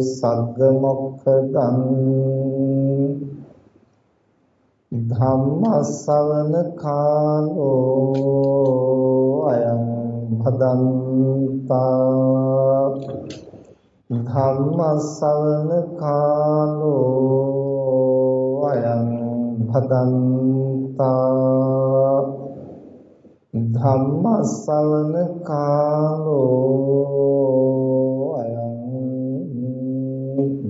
සග්ග මොක්ඛදං ධම්මස්සවන කාලෝ අයං භදන්තා ධම්මස්සවන කාලෝ අයං භදන්තා ධම්මස්සවන කාලෝ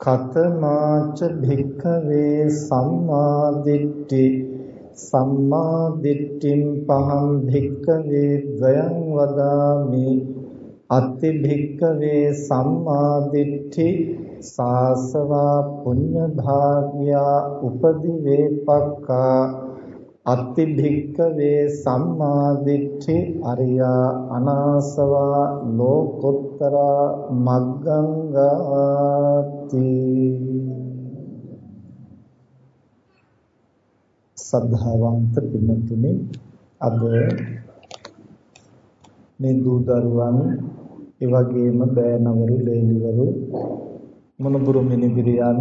කතමාච භික්ඛවේ සම්මා දිට්ඨි සම්මා දිට්ඨින් පහම් භික්කවේ ද්වයං වදාමි. අත්ති භික්කවේ සම්මා දිට්ඨි සාසවා පුඤ්ඤ භාග්‍යා උපදි වේපක්කා අත්ති භික්කවේ සම්මා දිට්ඨි අරියා අනාසවා ලෝකොත්තරා මග්ගංගාති. සද්ධාවන්ත පින්තුනි අද මේ දූ දරුවන් ඒ වගේම බෑනවරු ලේලිවරු මොනබුරු මිනිබිරියන්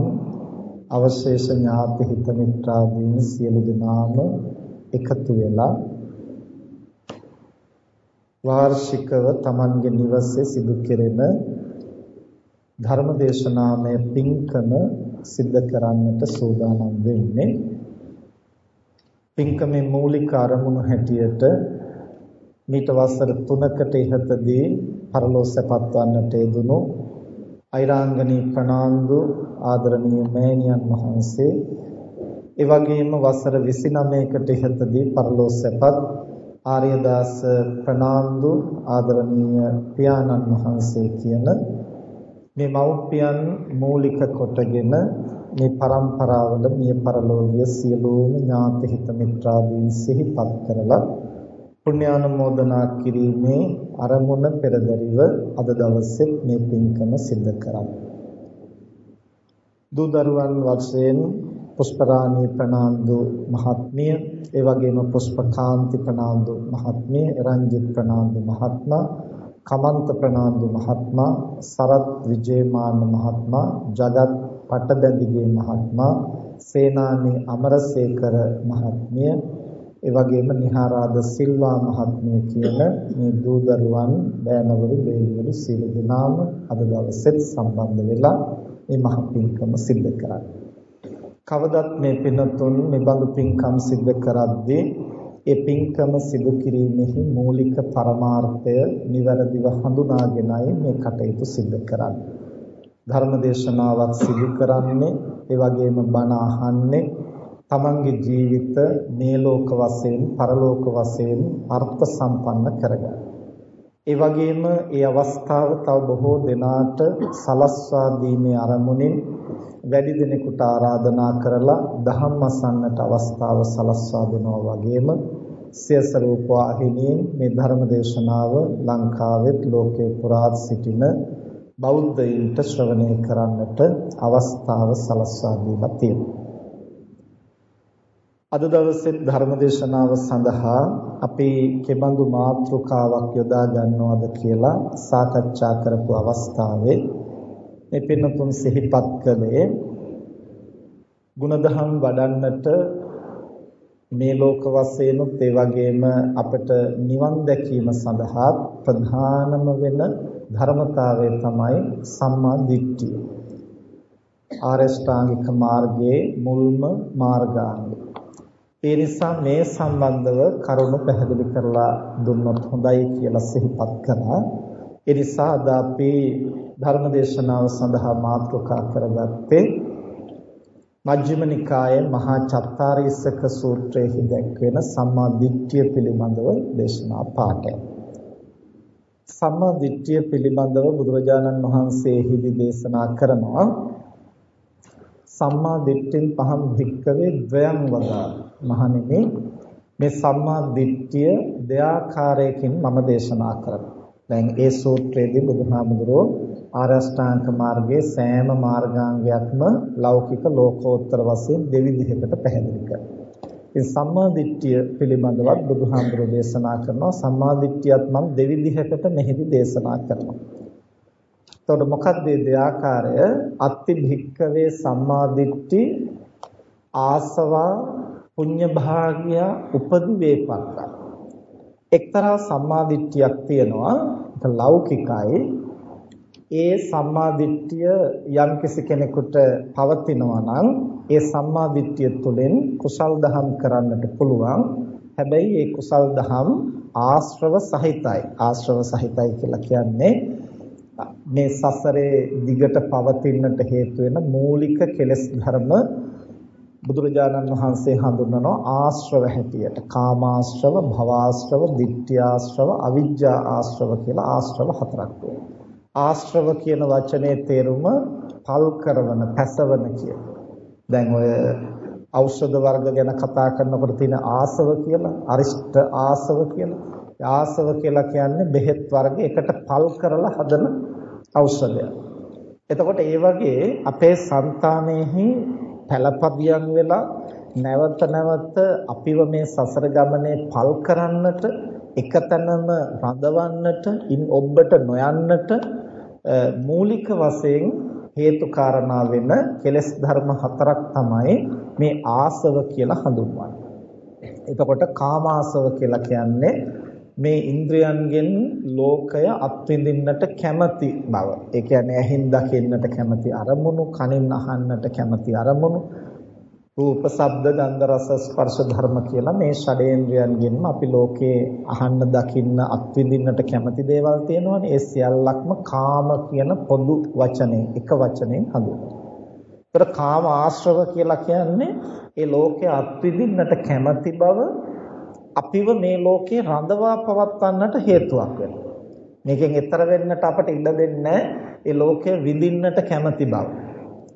අවශේෂ ඥාති හිත මිත්‍රාදීන් සියලු දෙනාම එකතු වෙලා වාර්ෂිකව Tamange නිවසේ සිදු කෙරෙන ධර්මදේශනාමය පින්කම සිද්ධ කරන්නට සූදානම් වෙන්නේ. පින්කමේ මූලික අරමුණු හැටියට මීට වසර 3කට ඉහතදී පරලෝ සැපත් වන්නට යෙදුණු අයිරාංගනී ප්‍රනාන්දු ආදරණීය මෑණියන් වහන්සේ ඒ වගේම වසර 29කට ඉහතදී පරලෝ සැපත් ආර්යදාස ප්‍රනාන්දු ආදරණීය පියාණන් වහන්සේ කියන මේ මව්පියන් මූලික කොටගෙන මේ પરම්පරාවල මිය පරලෝකීය සියලුම ඥාති හිත මිත්‍රාදීන් සිහිපත් කරලා පුණ්‍යානුමෝදනා කිරීමේ අරමුණ පෙරදරිව අද දවසේ මේ පින්කම සිද්ධ කරා. දූ දරුවන් වශයෙන් පුෂ්පරාණී ප්‍රනාන්දු මහත්මිය, ඒ වගේම පුෂ්පකාන්ති ප්‍රනාන්දු මහත්මිය, රංජිත් ප්‍රනාන්දු මහත්මයා, කමන්ත ප්‍රනාන්දු මහත්මයා, සරත් විජේමාන මහත්මයා, ජගත් පටබැඳිගේ මහත්මයා සේනානී අමරසේකර මහත්මිය ඒ වගේම නිහාරාද සිල්වා මහත්මිය කියන මේ දූ දරුවන් බෑනවරු බේලිවරු සියලු දෙනාම අද දවසෙත් සම්බන්ධ වෙලා මේ මහ පින්කම සිද්ධ කරන්නේ. කවදත් මේ පින්තුන් මේ බඳු පින්කම් සිද්ධ කරද්දී ඒ පින්කම සිදු කිරීමෙහි මූලික පරමාර්ථය નિවරදිව හඳුනාගෙනයි මේ කටයුතු සිද්ධ කරන්නේ. ධර්ම දේශනාවක් සිදු කරන්නේ ඒ වගේම බණ අහන්නේ තමන්ගේ ජීවිත මේ ලෝක වශයෙන් පරලෝක වශයෙන් අර්ථ සම්පන්න කරගන්න. ඒ වගේම ඒ අවස්ථාව තව බොහෝ දෙනාට සලස්වා දීමේ අරමුණින් වැඩි දිනෙකට ආරාධනා කරලා ධම්ම අසන්නට අවස්ථාව සලස්වා දෙනවා වගේම සියස රූප වාහිනියෙන් මේ ධර්ම දේශනාව ලංකාවෙත් ලෝකේ පුරාත් සිටින බෞද්ධයින්ට ශ්‍රවණය කරන්නට අවස්ථාව සලස්වා දීලා තියෙනවා. අද දවසේ ධර්මදේශනාව සඳහා අපි කෙබඳු මාතෘකාවක් යොදා ගන්නවද කියලා සාකච්ඡා කරපු අවස්ථාවේ මේ පින්නතුන් සිහිපත් කළේ ಗುಣධම් වඩන්නට මේ ලෝක වශයෙන්ුත් ඒ වගේම අපට නිවන් දැකීම සඳහා ප්‍රධානම වෙන ධර්මතාවය තමයි සම්මා දිට්ඨිය. ආරෂ්ඨාංගික මාර්ගයේ මුල්ම මාර්ගාංගය. ඒ නිසා මේ සම්බන්ධව කරුණු පැහැදිලි කරලා දුන්නොත් හොඳයි කියලා සිහිපත් කළා. ඒ නිසා අද අපි ධර්මදේශනාව සඳහා මාතෘකා කරගත්තේ මජ්ක්‍ධිම නිකායේ මහා චත්තාරීසක සූත්‍රයේ දැක්වෙන සම්මා දිට්ඨිය පිළිබඳව දේශනා පාඩය. සම්මා දිට්ඨිය පිළිබඳව බුදුරජාණන් වහන්සේ හිදි දේශනා කරනවා සම්මා දිට්ඨින් පහම් භික්කවේ ද්වයං වදා මහණෙනි මේ සම්මා දිට්ඨිය දෙආකාරයකින් මම දේශනා කරනවා. දැන් ඒ සූත්‍රයේදී බුදුහාමුදුරෝ ආරෂ්ඨාංග මාර්ගයේ සෑම මාර්ගාංගයක්ම ලෞකික ලෝකෝත්තර වශයෙන් දෙවිධයකට පැහැදිලි කරනවා. ඉතින් සම්මා දිට්ඨිය පිළිබඳවත් බුදුහාමුදුරෝ දේශනා කරනවා සම්මා දිට්ඨියත් මම දෙවිධයකට මෙහිදී දේශනා කරනවා. එතකොට මොකක්ද මේ දෙආකාරය? අත්ති භික්කවේ සම්මාදිට්ඨි ආසවා පුඤ්ඤ භාග්‍ය උපදි වේපක්ක. එක්තරා සම්මාදිට්ඨියක් තියෙනවා ඒක ලෞකිකයි. ඒ සම්මාදිට්ඨිය යම් කෙනෙකුට පවතිනවා නම් ඒ සම්මාදිට්ඨිය තුළින් කුසල් දහම් කරන්නට පුළුවන්. හැබැයි ඒ කුසල් දහම් ආශ්‍රව සහිතයි. ආශ්‍රව සහිතයි කියලා කියන්නේ මේ සසරේ දිගට පවතින්නට හේතු වෙන මූලික කෙලෙස් ධර්ම බුදුරජාණන් වහන්සේ හඳුන්වනවා ආශ්‍රව හැටියට. කාමාශ්‍රව භවආශ්‍රව ditthියාශ්‍රව අවිජ්ජා ආශ්‍රව කියලා ආශ්‍රව හතරක් ආශ්‍රව කියන වචනේ තේරුම පල් කරන පැසවන කියන. දැන් ඔය ඖෂධ වර්ග ගැන කතා කරනකොට තියෙන ආසව කියලා අරිෂ්ඨ ආසව කියලා. ආසව කියලා කියන්නේ බෙහෙත් වර්ග එකට පල් කරලා හදන ඖෂධයක්. එතකොට ඒ වගේ අපේ సంతානෙහි පළපදියම් වෙලා නැවත නැවත අපිව මේ සසර ගමනේ පල් කරන්නට එකතැනම රඳවන්නට ඉන් ඔබට නොයන්නට මූලික වශයෙන් හේතු කාරණා වෙන කෙලෙස් ධර්ම හතරක් තමයි මේ ආසව කියලා හඳුන්වන්නේ. එතකොට කාමාසව කියලා කියන්නේ මේ ඉන්ද්‍රයන්ගෙන් ලෝකය අත්විඳින්නට කැමති බව. ඒ කියන්නේ ඇහෙන් දකින්නට කැමති අරමුණු, කනින් අහන්නට කැමති අරමුණු, රූප, ශබ්ද, ගන්ධ, රස, ස්පර්ශ ධර්ම කියලා මේ ෂඩේන්ද්‍රයන්ගෙන්ම අපි ලෝකේ අහන්න, දකින්න, අත්විඳින්නට කැමති දේවල් තියෙනවානේ. ඒ සියල්ලක්ම කාම කියන පොදු වචනේ, එක වචනෙන් හඳුන්වනවා. ඒතර කාම ආශ්‍රව කියලා කියන්නේ ඒ ලෝකේ අත්විඳින්නට කැමති බව අපිව මේ ලෝකේ රඳවා පවත්වන්නට හේතුවක් වෙනවා. මේකෙන් එතර වෙන්නට අපට ඉඩ දෙන්නේ ඒ ලෝකය විඳින්නට කැමති බව.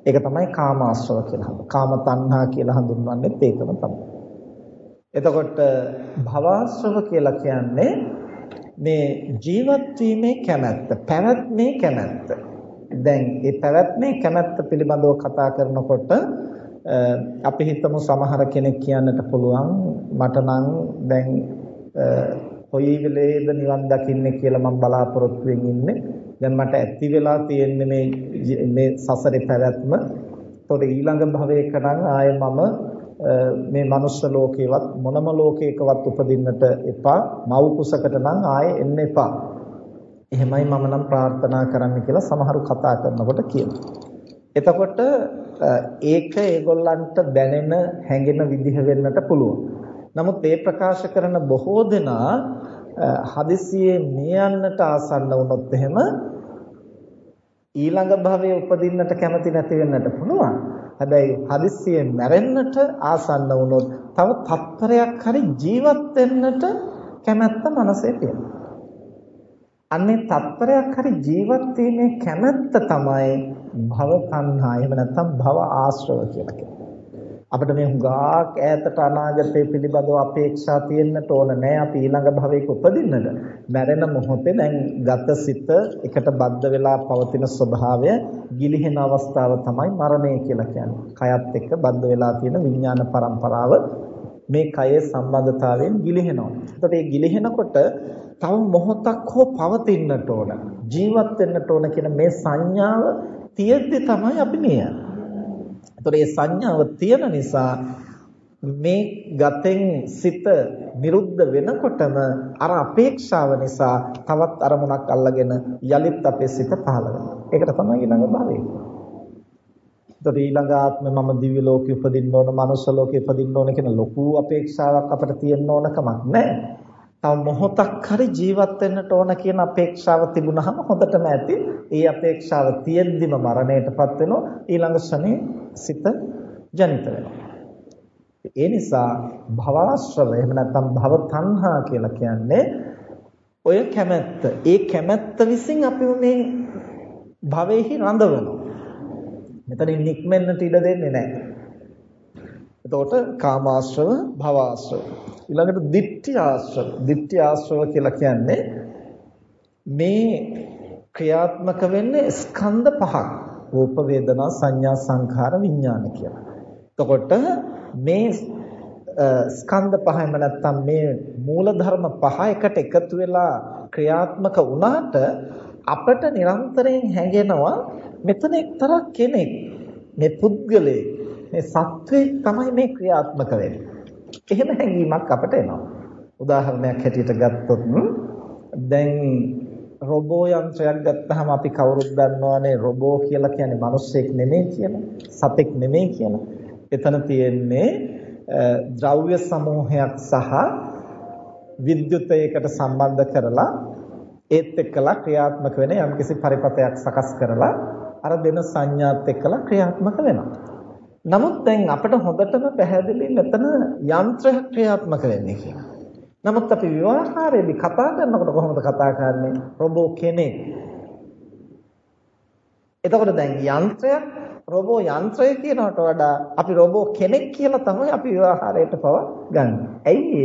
ඒක තමයි කාමාශ්‍රව කියලා හඳුන්වන්නේ. කාම තණ්හා කියලා හඳුන්වන්නේ ඒකම තමයි. එතකොට භවආශ්‍රව කියලා කියන්නේ මේ ජීවත් වීමේ කැමැත්ත, පැවැත්මේ කැමැත්ත. දැන් මේ පැවැත්මේ කැමැත්ත පිළිබඳව කතා කරනකොට අපි හිතමු සමහර කෙනෙක් කියන්නට පුළුවන් මට නම් දැන් කොයි වෙලේද නිවන් දකින්නේ කියලා මම බලාපොරොත්තු වෙමින් ඉන්නේ. දැන් මට ඇති වෙලා තියෙන්නේ මේ මේ සසරේ පැවැත්ම. ඒතකොට ඊළඟ භවයක නම් ආයේ මම මේ මනුස්ස ලෝකේවත් මොනම ලෝකයකවත් උපදින්නට එපා. මව් කුසකට නම් ආයේ එන්න එපා. එහෙමයි මම නම් ප්‍රාර්ථනා කරන්න කියලා සමහරු කතා කරනකොට කියනවා. එතකොට ඒක ඒගොල්ලන්ට දැනෙන හැඟෙන විදිහ වෙන්නට පුළුවන්. නමුත් ඒ ප්‍රකාශ කරන බොහෝ දෙනා හදිසියේ මියන්නට ආසන්න වුණොත් එහෙම ඊළඟ භවයේ උපදින්නට කැමති නැති වෙන්නට පුළුවන්. හැබැයි හදිස්සියේ මැරෙන්නට ආසන්න වුණොත් තව තත්පරයක් හරි ජීවත් වෙන්නට කැමැත්ත මනසේ තියෙනවා. අන්නේ තත්පරයක් හරි ජීවත් වීමේ කැමැත්ත තමයි භව තණ්හා එහෙම නැත්නම් භව ආශ්‍රව කියලා කියන්නේ. අපිට මේ හුඟක් ඈතට අනාගතය පිළිබඳව අපේක්ෂා තියෙන්නට ඕන නෑ අපි ඊළඟ භවයක උපදින්නට. මැරෙන මොහොතේ දැන් ගත සිත එකට බද්ධ වෙලා පවතින ස්වභාවය ගිලිහෙන අවස්ථාව තමයි මරණය කියලා කියන්නේ. කයත් එක්ක බද්ධ වෙලා තියෙන විඥාන પરම්පරාව මේ කයේ සම්බන්ධතාවයෙන් ගිලිහෙනවා. එතකොට මේ ගිලිහෙනකොට තව මොහොතක් හෝ පවතින්නට ඕන. ජීවත් වෙන්නට ඕන කියන මේ සංඥාව තියෙද්දි තමයි අපි මේ යන්නේ. එතකොට මේ සංඥාව තියෙන නිසා මේ ගතෙන් සිත නිරුද්ධ වෙනකොටම අර අපේක්ෂාව නිසා තවත් අරමුණක් අල්ලගෙන යලිත් අපේ සිත පහළ වෙනවා. ඒකට තමයි ඊළඟ භවය. එතකොට ඊළඟ ආත්මෙ මම දිව්‍ය ලෝකෙ උපදින්න ඕන, මනුෂ්‍ය ලෝකෙ උපදින්න ඕන කියන ලොකු අපේක්ෂාවක් අපිට තියෙන්න ඕන කමක් නැහැ. තව මොහොතක් හරි ජීවත් වෙන්නට ඕන කියන අපේක්ෂාව තිබුණාම හොඳටම ඇති. ඒ අපේක්ෂාව තියෙද්දිම මරණයටපත් වෙනවා. ඊළඟ ශ්‍රණේ සිත ජනිත වෙනවා. ඒ නිසා භවආශ්‍රව එහෙම නැත්නම් භව තණ්හා කියලා කියන්නේ ඔය කැමැත්ත. ඒ කැමැත්ත විසින් අපි මේ භවෙහි රඳවනවා. මෙතනින් නික්මෙන්නට ඉඩ දෙන්නේ නැහැ. එතකොට කාමාශ්‍රව, භවආශ්‍රව. ඊළඟට ditthi ආශ්‍රව. ditthi ආශ්‍රව කියලා කියන්නේ මේ ක්‍රියාත්මක වෙන්නේ ස්කන්ධ පහක්. රූප වේදනා සංඥා සංඛාර විඥාන කියලා. එතකොට මේ ස්කන්ධ පහෙම නැත්තම් මේ මූල ධර්ම පහ එකට එකතු වෙලා ක්‍රියාත්මක වුණාට අපට නිරන්තරයෙන් හැඟෙනවා මෙතන එක්තරා කෙනෙක් මේ පුද්ගලයෙක් මේ සත්වෙක් තමයි මේ ක්‍රියාත්මක වෙන්නේ. එහෙම හැඟීමක් අපට එනවා. උදාහරණයක් හැටියට ගත්තොත් දැන් රොබෝ යන්ත්‍රයක් ගත්තාම අපි කවුරුත් දන්නවනේ රොබෝ කියලා කියන්නේ මිනිස්සෙක් නෙමෙයි කියලා, සතෙක් නෙමෙයි කියලා. එතන තියෙන්නේ ද්‍රව්‍ය සමූහයක් සහ විද්‍යුතයකට සම්බන්ධ කරලා ඒත් එක්කලා ක්‍රියාත්මක වෙන යම්කිසි පරිපතයක් සකස් කරලා අර දෙන සංඥාත් එක්කලා ක්‍රියාත්මක වෙනවා. නමුත් දැන් අපිට හොඳටම පැහැදිලි මෙතන යන්ත්‍රයක් ක්‍රියාත්මක වෙන්නේ කියලා. නමුත් අපි විවාහාරයේදී කතා කරනකොට කොහොමද කතා කරන්නේ? රොබෝ කෙනෙක්. එතකොට දැන් යන්ත්‍රයක් රොබෝ යන්ත්‍රය කියනකට වඩා අපි රොබෝ කෙනෙක් කියලා තමයි අපි විවාහාරයට පව ගන්න. ඇයි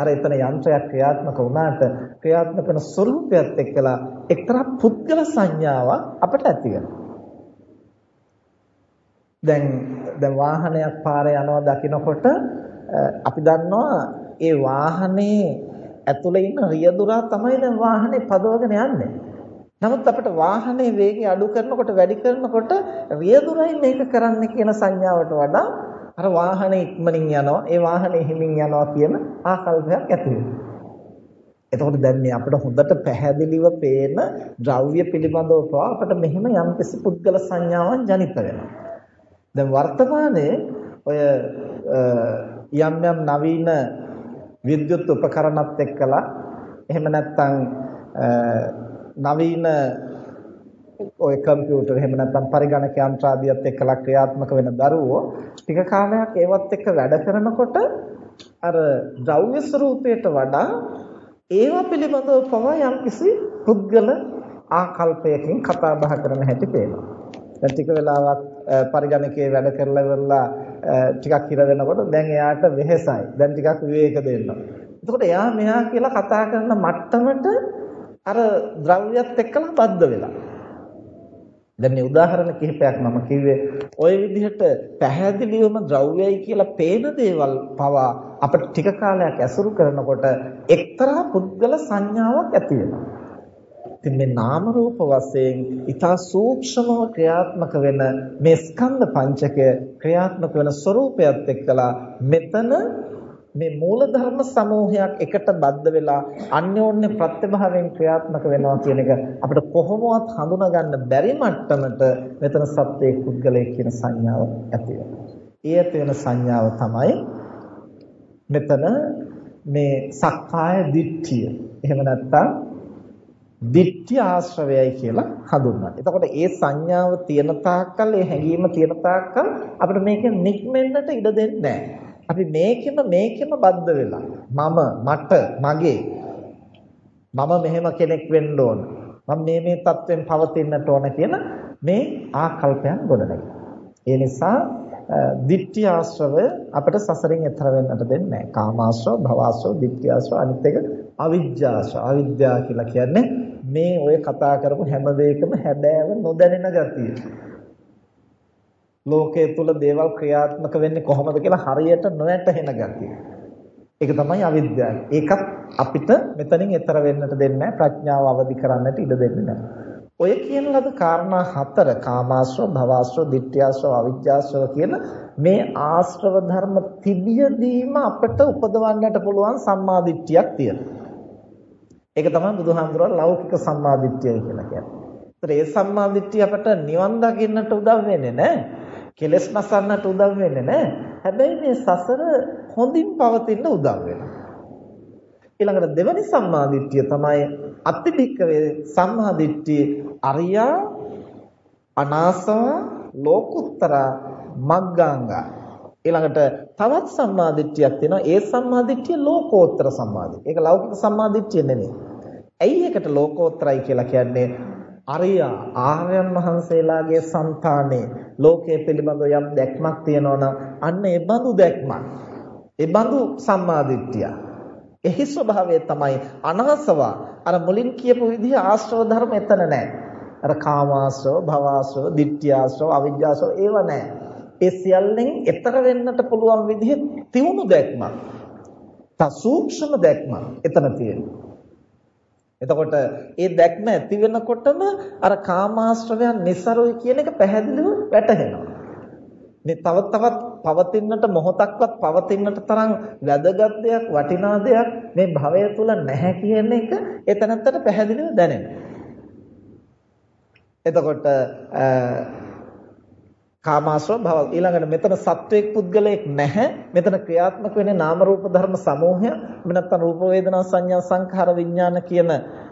අර එතන යන්ත්‍රයක් ක්‍රියාත්මක වුණාට ක්‍රියාත්මක කරන ස්වરૂපයත් එක්කලා එක්තරා පුද්ගල සංඥාවක් අපට ඇති වෙනවා. දැන් දැන් වාහනයක් පාරේ යනවා දකිනකොට අපි දන්නවා ඒ වාහනේ ඇතුලේ ඉන්න රියදුරා තමයි දැන් වාහනේ පදවගෙන යන්නේ. නමුත් අපිට වාහනේ වේගය අඩු කරනකොට වැඩි කරනකොට රියදුරයි මේක කරන්න කියන සංඥාවට වඩා අර වාහනේ ඉක්මනින් යනවා ඒ වාහනේ හිමින් යනවා කියන ආකල්පයක් ඇති වෙනවා. එතකොට දැන් මේ අපිට හොඳට පැහැදිලිව පේන ද්‍රව්‍ය පිළිබඳව පවා අපිට මෙහෙම යම්කිසි පුද්ගල සංඥාවක් ජනිත වෙනවා. දැන් වර්තමානයේ ඔය යම් යම් නවීන විද්‍යුත් උපකරණත් එක්කලා එහෙම නැත්නම් නවීන ඔය කම්පියුටර් එහෙම නැත්නම් පරිගණක යන්ත්‍ර ආදියත් එක්කලා ක්‍රියාත්මක වෙන දරුවෝ ටික කාලයක් ඒවත් එක්ක වැඩ කරනකොට අර ද්‍රව්‍ය ස්වરૂපයට වඩා ඒවා පිළිබඳව පවා යම්කිසි පුද්ගල ආකල්පයකින් කතා බහ කරන හැටි පේනවා. දැන් ටික වෙලාවක් පරිගණකයේ වැඩ කරලා ඉවරලා ටිකක් හිර වෙනකොට දැන් එයාට වෙහෙසයි. දැන් ටිකක් විවේක දෙන්න. එතකොට එයා මෙහා කියලා කතා කරන මට්ටමට අර ද්‍රව්‍යත් එක්කලා බද්ධ වෙලා. දැන් මේ උදාහරණ කිහිපයක් මම කිව්වේ ওই විදිහට පැහැදිලිවම ද්‍රව්‍යයි කියලා පේන දේවල් පවා අපිට ටික කාලයක් ඇසුරු කරනකොට එක්තරා පුද්ගල සංඥාවක් ඇති වෙනවා. ඉතින් මේ නාම රූප වශයෙන් ඊටා සූක්ෂමව ක්‍රියාත්මක වෙන මේ ස්කන්ධ පංචකය ක්‍රියාත්මක වෙන ස්වરૂපයත් එක්කලා මෙතන මේ මූලධර්ම සමූහයක් එකට බද්ධ වෙලා අන්‍යෝන්‍ය ප්‍රත්‍යභාවයෙන් ක්‍රියාත්මක වෙනවා කියන එක අපිට කොහොමවත් හඳුනා ගන්න බැරි මට්ටමට මෙතන සත්‍යයේ පුද්ගලයේ කියන සංඥාව ඇති වෙනවා. ඒ ඇති වෙන සංඥාව තමයි මෙතන මේ සක්කාය දිට්ඨිය. එහෙම නැත්නම් දිට්ඨි ආශ්‍රවයයි කියලා හඳුන්වනවා. එතකොට ඒ සංඥාව තියෙන තාක්කල් ඒ හැඟීම තියෙන තාක්කල් අපිට මේක නික්මෙන්නට ඉඩ දෙන්නේ නැහැ. අපි මේකෙම මේකෙම බද්ධ වෙලා. මම මට මගේ. මම මෙහෙම කෙනෙක් වෙන්න ඕන. මම මේ මේ தත්වෙන් පවතින්නට ඕන කියන මේ ආකල්පයන් ගොඩනැගෙනවා ඒ නිසා දිට්ඨි ආශ්‍රවය අපිට සසරින් එතර වෙන්නට දෙන්නේ නැහැ. කාමාශ්‍රව භවආශ්‍රව දිට්ඨි ආශ්‍රව අනිත් එක අවිජ්ජාශ්‍රව. අවිද්‍යාව කියලා කියන්නේ මේ ඔය කතා කරපු හැම දෙයකම හැබෑව නොදැනෙන ගතිය. ලෝකයේ තුල දේවල් ක්‍රියාත්මක වෙන්නේ කොහොමද කියලා හරියට නොවැටහෙන ගතිය. ඒක තමයි අවිද්‍යාව. ඒකත් අපිට මෙතනින් එතර වෙන්නට දෙන්නේ ප්‍රඥාව අවදි කරන්නට ඉඩ දෙන්නේ නැහැ. ඔය කියන ලද කාරණා හතර කාමාශ්‍රව, භවශ්‍රව, ditthyaශ්‍රව, අවිජ්ජාශ්‍රව කියන මේ ආශ්‍රව ධර්ම තිබියදීම අපට උපදවන්නට පුළුවන් සම්මාදිට්ඨියක් තියෙනවා. ඒක තමයි බුදුහාමුදුරුවෝ ලෞකික සම්මාදිට්ඨිය කියලා කියන්නේ. ඒතර ඒ සම්මාදිට්ඨිය අපට නිවන් දකින්නට උදව් වෙන්නේ නැහැ. කෙලස් නසන්නට උදව් වෙන්නේ නැහැ. හැබැයි මේ සසර හොඳින් පවතින්න උදව් වෙනවා. ඊළඟට දෙවනි සම්මාදිට්ඨිය තමයි අත්තිභික්කවේ සම්මාදිට්ඨිය අරියා අනාසව ලෝකුත්තර මග්ගාංග ඊළඟට තවත් සම්මාදිට්ඨියක් තියෙනවා ඒ සම්මාදිට්ඨිය ලෝකෝත්තර සම්මාදිට්ඨිය. ඒක ලෞකික සම්මාදිට්ඨිය නෙමෙයි. ඇයි ඒකට ලෝකෝත්තරයි කියලා කියන්නේ? අරියා ආර්යයන් වහන්සේලාගේ సంతානේ ලෝකයේ පිළිබඳව යම් දැක්මක් තියෙනවා නම් අන්න ඒ බඳු දැක්මක්. ඒ බඳු සම්මාදිට්ඨිය. එහි ස්වභාවය තමයි අනාසව අර මුලින් කියපු විදිහ ආශ්‍රව ධර්ම එතන නැහැ. අර කාමාශ්‍රව, භවආශ්‍රව, ditthියාශ්‍රව, අවිජ්ජාශ්‍රව ඒව නැහැ. ඒ සියල්ලෙන් එතර වෙන්නට පුළුවන් විදිහ තියුණු දැක්මක්. තා සූක්ෂම දැක්මක් එතන තියෙනවා. එතකොට ඒ දැක්ම ඇති වෙනකොටම අර කාමාශ්‍රවයන් નિસරුයි කියන එක පැහැදිලිව වැටහෙනවා. මේ තව තවත් පවතින්නට මොහොතක්වත් පවතින්නට තරම් වැදගත් දෙයක් වටිනා දෙයක් මේ භවය තුල නැහැ කියන එක එතනත්තට පැහැදිලිව දැනෙනවා. එතකොට කාමාශ්‍රව භව ඊළඟට මෙතන සත්වයක් පුද්ගලයෙක් නැහැ. මෙතන ක්‍රියාත්මක වෙන්නේ නාම රූප ධර්ම සමූහය. එහෙම නැත්නම් රූප වේදනා සංඥා සංඛාර විඥාන කියන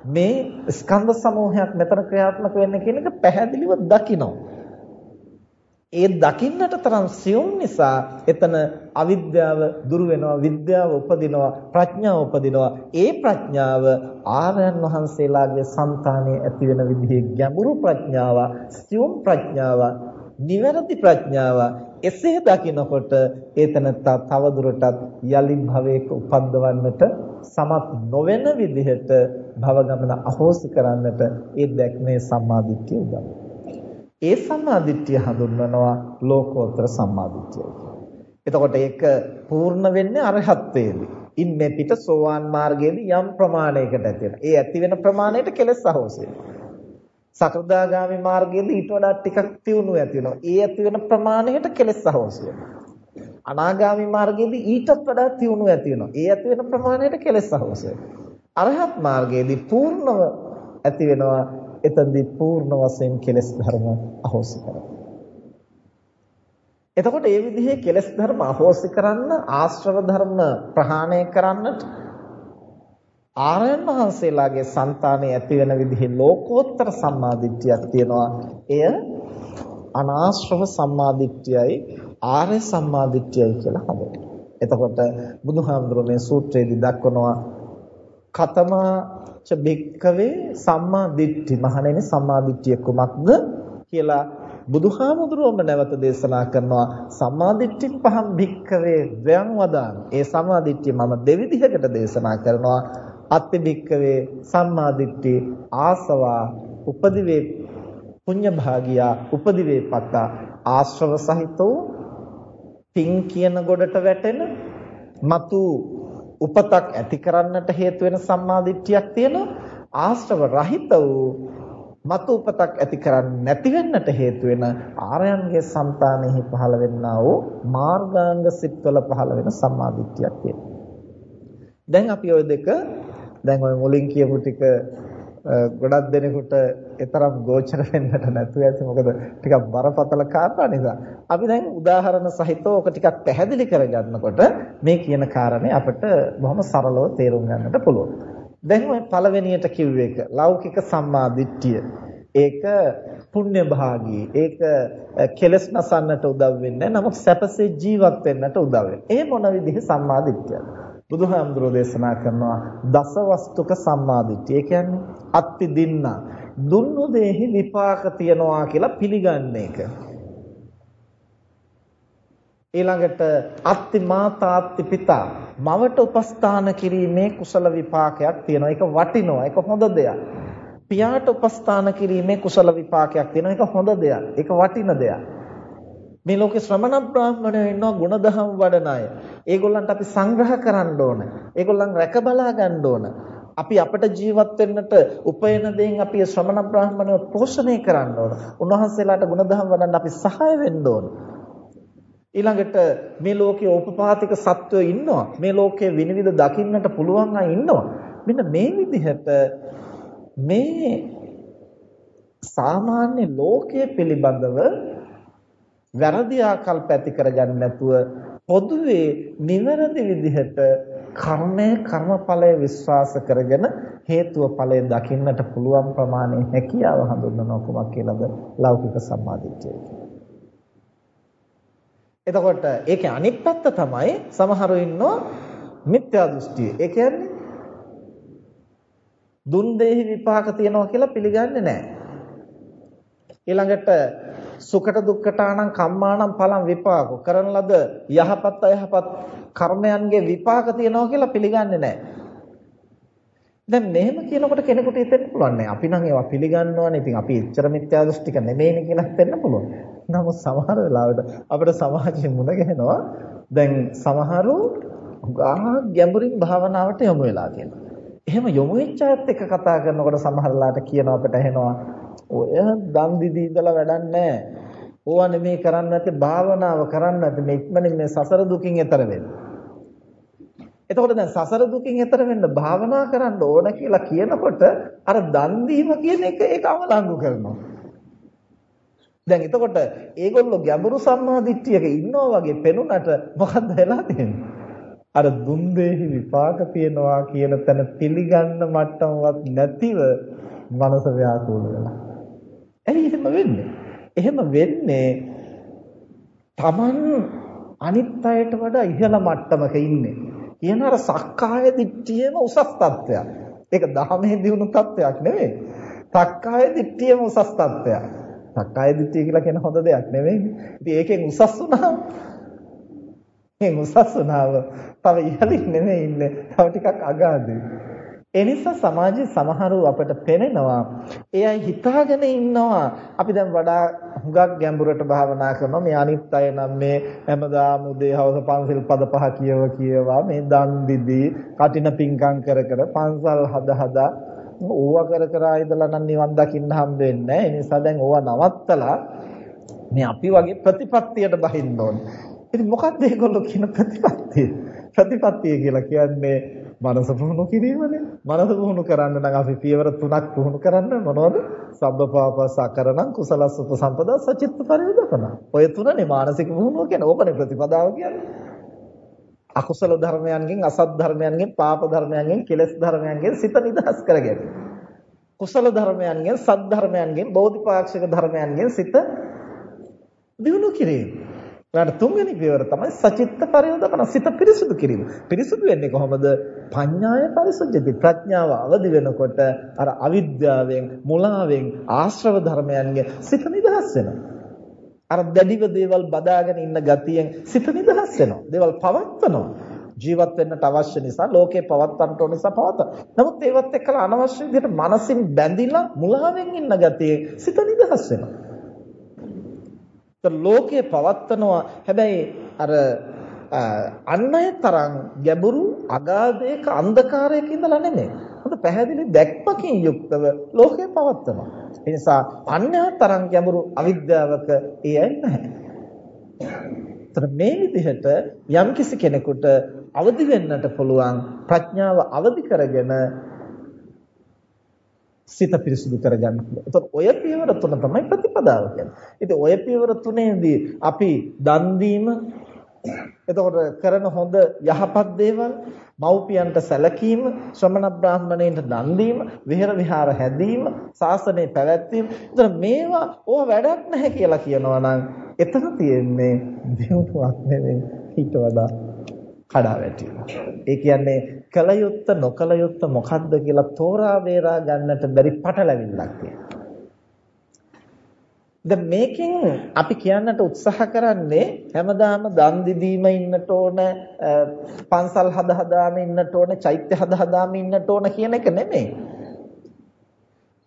මේ ස්කන්ධ සමූහයක් මෙතන ක්‍රියාත්මක වෙන්නේ කියන එක පැහැදිලිව දකිනවා. ඒ දකින්නට තරම් සියුම් නිසා එතන අවිද්‍යාව දුරු වෙනවා විද්‍යාව උපදිනවා ප්‍රඥාව උපදිනවා. ඒ ප්‍රඥාව ආර්යයන් වහන්සේලාගේ సంతානයේ ඇති වෙන විදිහේ ගැඹුරු ප්‍රඥාව සියුම් ප්‍රඥාව නිවැරදි ප්‍රඥාව එසේ දකිනකොට ඒතනත්තා තවදුරටත් යලි භවයක උපද්දවන්නට සමත් නොවන විදිහට භව ගමන අහෝසි කරන්නට ඒ දැක්මේ සම්මාදිට්ඨිය උදව් ඒ සම්මාදිට්ඨිය හඳුන්වනවා ලෝකෝත්තර සම්මාදිට්ඨිය එතකොට ඒක පූර්ණ වෙන්නේ අරහත්ත්වයේදී. ඉන්නේ පිට සෝවාන් මාර්ගයේදී යම් ප්‍රමාණයකට ඇති වෙනවා. ඒ ඇති වෙන ප්‍රමාණයට කෙලස් අහෝසි වෙනවා. සකෘදාගාමි මාර්ගයේදී ඊට වඩා ටිකක් තියුණු ඇති වෙනවා. ඒ ඇති වෙන ප්‍රමාණයට කෙලෙස් අහෝසි වෙනවා. අනාගාමි මාර්ගයේදී ඊටත් වඩා තියුණු ඇති වෙනවා. ඒ ඇති වෙන ප්‍රමාණයට කෙලෙස් අහෝසි වෙනවා. අරහත් මාර්ගයේදී පූර්ණව ඇති වෙනවා. එතෙන්දී පූර්ණ වශයෙන් කෙලෙස් ධර්ම අහෝසි කරනවා. එතකොට මේ විදිහේ කෙලෙස් ධර්ම අහෝසි කරන්න ආශ්‍රව ධර්ම ප්‍රහාණය කරන්නට ආරයන් වහන්සේලාගේ సంతානයේ ඇති වෙන විදිහේ ලෝකෝත්තර සම්මාදිට්ඨියක් තියෙනවා. එය අනාශ්‍රව සම්මාදිට්ඨියයි ආර්ය සම්මාදිට්ඨියයි කියලා හඳුන්වනවා. එතකොට බුදුහාමුදුරුවෝ මේ සූත්‍රයේදී දක්වනවා කතමා ච භික්කවේ සම්මා දිට්ඨි මහණෙනි සම්මා දිට්ඨිය කුමක්ද කියලා බුදුහාමුදුරුවෝම නැවත දේශනා කරනවා සම්මා දිට්ඨි පහම් භික්කවේ ද්වයං වදාන ඒ සම්මා දිට්ඨිය මම දෙවිධයකට දේශනා කරනවා අත්තිබික්කවේ සම්මාදිට්ඨි ආසවා උපදිවේ පුඤ්ඤ භාගියා උපදිවේ පත ආශ්‍රව සහිතෝ පිං කියන ගොඩට වැටෙන మతు උපතක් ඇති කරන්නට හේතු වෙන සම්මාදිට්ඨියක් තියෙනවා ආශ්‍රව රහිත වූ මතු උපතක් ඇති කරන්නේ නැති වෙන්නට හේතු වෙන ආර්යයන්ගේ సంతානෙහි පහළ වෙන්නා වූ මාර්ගාංග සිත්වල පහළ වෙන සම්මාදිට්ඨියක් තියෙනවා. දැන් අපි ওই දෙක දැන් ඔය මුලින් කියපු ටික ගොඩක් දෙනෙකුට ඒතරම් ගෝචර වෙන්නට නැතුව ඇති මොකද ටිකක් බරපතල කාරණා නිසා. අපි දැන් උදාහරණ සහිතව ඔක ටිකක් පැහැදිලි කරගන්නකොට මේ කියන කාරණේ අපිට බොහොම සරලව තේරුම් ගන්නට පුළුවන්. දැන් ඔය පළවෙනියට කිව්ව එක ලෞකික සම්මා දිට්ඨිය. ඒක පුණ්‍ය භාගී. ඒක කෙලස් නසන්නට උදව් වෙන්නේ නමුත් සැපසේ ජීවත් වෙන්නට උදව් වෙනවා. ඒ මොන විදිහේ සම්මා දිට්ඨියද? බුදුහාමුදුරෝ දේශනා කරනවා දසවස්තුක සම්මාදිට්ඨිය. ඒ කියන්නේ අත්ති දින්න දුන්නු දෙහි විපාක තියනවා කියලා පිළිගන්න එක. ඊළඟට අත්ති මාතා අත්ති පිතා මවට උපස්ථාන කිරීමේ කුසල විපාකයක් තියෙනවා. ඒක වටිනවා. ඒක හොඳ දෙයක්. පියාට උපස්ථාන කිරීමේ කුසල විපාකයක් තියෙනවා. ඒක හොඳ දෙයක්. ඒක වටින දෙයක්. මේ ලෝකේ ශ්‍රමණ බ්‍රාහ්මණයෝ ඉන්නවා ගුණධම් වඩන අය. ඒගොල්ලන්ට අපි සංග්‍රහ කරන්න ඕන. ඒගොල්ලන් රැක බලා ගන්න ඕන. අපි අපට ජීවත් වෙන්නට උපයන දේන් අපි ශ්‍රමණ බ්‍රාහ්මණයෝ පෝෂණය කරන්න ඕන. උන්වහන්සේලාට ගුණධම් වඩන්න අපි සහාය වෙන්න ඕන. ඊළඟට මේ ලෝකයේ උපපාතික සත්වයෝ ඉන්නවා. මේ ලෝකයේ විනිවිද දකින්නට පුළුවන් අය ඉන්නවා. මෙන්න මේ විදිහට මේ සාමාන්‍ය ලෝකයේ පිළිබඳව වැරදි ආකල්ප ඇති කරගන්න නැතුව පොදුවේ නිවැරදි විදිහට කර්මය කර්මඵලය විශ්වාස කරගෙන හේතුව ඵලය දකින්නට පුළුවන් ප්‍රමාණය හැකියාව හඳුන්වනවා කොමක් කියලාද ලෞකික සම්මාදිට්ඨිය එතකොට ඒකේ අනිත් පැත්ත තමයි සමහරු ඉන්නෝ මිත්‍යා දෘෂ්ටිය. ඒ කියන්නේ දුන් දෙහි විපාක තියනවා කියලා පිළිගන්නේ නැහැ. ඊළඟට සුඛට දුක්ඛටානම් කම්මානම් පලම් විපාක කරන ලද යහපත් අයහපත් කර්මයන්ගේ විපාක තියනවා කියලා පිළිගන්නේ නැහැ. දැන් මෙහෙම කියනකොට කෙනෙකුට හිතෙන්න පුළුවන් නේ අපි නම් ඒවා පිළිගන්නවනේ ඉතින් අපි එච්චර මිත්‍යා දෘෂ්ටික නෙමෙයිනේ කියලා හිතෙන්න පුළුවන්. නමුත් සමහර වෙලාවට අපිට සමාජයේ මුණ ගැහෙනවා දැන් සමහරු ගා ගැඹුරින් භාවනාවට යොමු වෙලා තියෙනවා. එහෙම යොමු වෙච්ච අයත් එක්ක කතා කරනකොට සමහරලාට කියනවා අපිට ඇහෙනවා ඔය දන් දීදී ඉඳලා වැඩක් නැහැ. ඕවා නෙමෙයි කරන්න නැත්තේ භාවනාව කරන්න නැත්තේ මේ ඉක්මනින් මේ සසර දුකින් එතර වෙන්න. එතකොට දැන් සසර දුකින් එතර වෙන්න භාවනා කරන්න ඕන කියලා කියනකොට අර දන් දීම කියන එක ඒක අවලංගු කරනවා. දැන් එතකොට ඒගොල්ලෝ ගැඹුරු සම්මාදිට්ඨියක ඉන්නවා වගේ පෙනුනට මොකද්ද වෙලා තියෙන්නේ? අර දුන් දෙහි විපාක තියනවා කියන තැන පිළිගන්න මට්ටමවත් නැතිව මනස ව්‍යාකූල වෙලා. ඇයි එහෙම වෙන්නේ? එහෙම වෙන්නේ Taman අනිත් අයට වඩා ඉහළ මට්ටමක ඉන්නේ. කියන අර සක්කාය දිට්ඨියම උසස් තත්ත්වයක්. ඒක දහමේ දිනු තත්ත්වයක් නෙවෙයි. සක්කාය දිට්ඨියම උසස් තත්ත්වයක්. සක්කාය දිට්ඨිය කියලා කියන හොඳ දෙයක් නෙවෙයි. ඉතින් ඒකෙන් උසස් වුණා. මේ උසස් වුණාව තව ඉහළින් නෙමෙයි ඉන්නේ. තව ටිකක් අගාධයි. ඒ නිසා සමාජයේ සමහරව අපට පෙනෙනවා ඒ අය හිතාගෙන ඉන්නවා අපි දැන් වඩා හුඟක් ගැඹුරට භාවනා කරනවා මේ අනිත් අය නම් මේ හැමදාම උදේ හවස පන්සල් පද පහ කියව කියවා මේ දන් දීදී කටින පිංකම් කර කර පන්සල් හද හදා ඕවා කර කර ඉඳලා නම් නිවන් දකින්න හම්බ වෙන්නේ නැහැ. ඒ නිසා දැන් ඕවා නවත්තලා මේ අපි වගේ ප්‍රතිපත්තියට බහින්න ඕනේ. ඉතින් මොකක්ද ඒගොල්ලෝ කියන ප්‍රතිපත්තිය? ප්‍රතිපත්තිය කියලා කියන්නේ මනස පුහුණු කිරීමනේ. මනස පුහුණු කරන්න නම් අපි පියවර තුනක් පුහුණු කරන්න මොනවද? සබ්බපාපසකරණං කුසලස්ස උපසම්පදා සචිත්ත පරිවර්තන. ඔය තුනනේ මානසික පුහුණුව කියන්නේ. ඕකනේ ප්‍රතිපදාව කියන්නේ. අකුසල ධර්මයන්ගෙන් අසත් ධර්මයන්ගෙන් පාප ධර්මයන්ගෙන් කෙලෙස් ධර්මයන්ගෙන් සිත නිදහස් කරගන්න. කුසල ධර්මයන්ගෙන් සත් ධර්මයන්ගෙන් බෝධිපාක්ෂික ධර්මයන්ගෙන් සිත දිනු කිරීම. ඊට තුන්වෙනි පියවර තමයි සචිත්ත පරිවර්තන සිත පිරිසුදු කිරීම. පිරිසුදු වෙන්නේ කොහොමද? පඤ්ඤාය පරිසුද්ධි. ප්‍රඥාව අවදි වෙනකොට අර අවිද්‍යාවෙන්, මුලාවෙන්, ආශ්‍රව ධර්මයන්ගෙන් සිත නිදහස් වෙනවා. අර දැඩිව දේවල් බදාගෙන ඉන්න ගතියෙන් සිත නිදහස් වෙනවා. දේවල් පවත්වනවා. ජීවත් වෙන්නට අවශ්‍ය නිසා ලෝකේ පවත්වන්නට ඕන නිසා පවත. නමුත් ඒවත් එක්කලා අනවශ්‍ය විදිහට මනසින් බැඳිලා මුලාවෙන් ඉන්න ගතියේ සිත නිදහස් වෙනවා. ලෝකයේ පවත්නවා හැබැයි අර අන් අය තරම් ගැඹුරු අගාධයක අන්ධකාරයක ඉඳලා නෙමෙයි. හොඳ පැහැදිලි දැක්මකින් යුක්තව ලෝකේ පවත්නවා. ඒ නිසා අන්‍යයා තරම් ගැඹුරු අවිද්‍යාවක ඒ අය නැහැ. මේ විදිහට යම්කිසි කෙනෙකුට අවදි වෙන්නට පුළුවන් ප්‍රඥාව අවදි කරගෙන සිත පිරිසුදු කරගන්න පුළුවන්. එතකොට ඔය පියවර තුන තමයි ප්‍රතිපදාව කියන්නේ. ඉතින් ඔය පියවර තුනේදී අපි දන් දීම එතකොට කරන හොඳ යහපත් දේවල් මව්පියන්ට සැලකීම ශ්‍රමණ බ්‍රාහ්මණයින්ට දන් දීම විහෙර විහාර හැදීම ශාසනය පැවැත්වීම එතන මේවා ඕව වැඩක් නැහැ කියලා කියනවා නම් එතන තියෙන්නේ දියුණුවක් නෙවෙයි ඊට වඩා කඩා වැටීම. ඒ කියන්නේ කල යුත්ත නොකල යුත්ත මොකද්ද කියලා තෝරා බේරා ගන්නට බැරි පටලැවිල්ලක් තියෙනවා. දැන් මේකෙන් අපි කියන්නට උත්සාහ කරන්නේ හැමදාම දන් දීම ඉන්නට ඕන පන්සල් හද හදාම ඉන්නට ඕන චෛත්‍ය හද හදාම ඉන්නට ඕන කියන එක නෙමෙයි.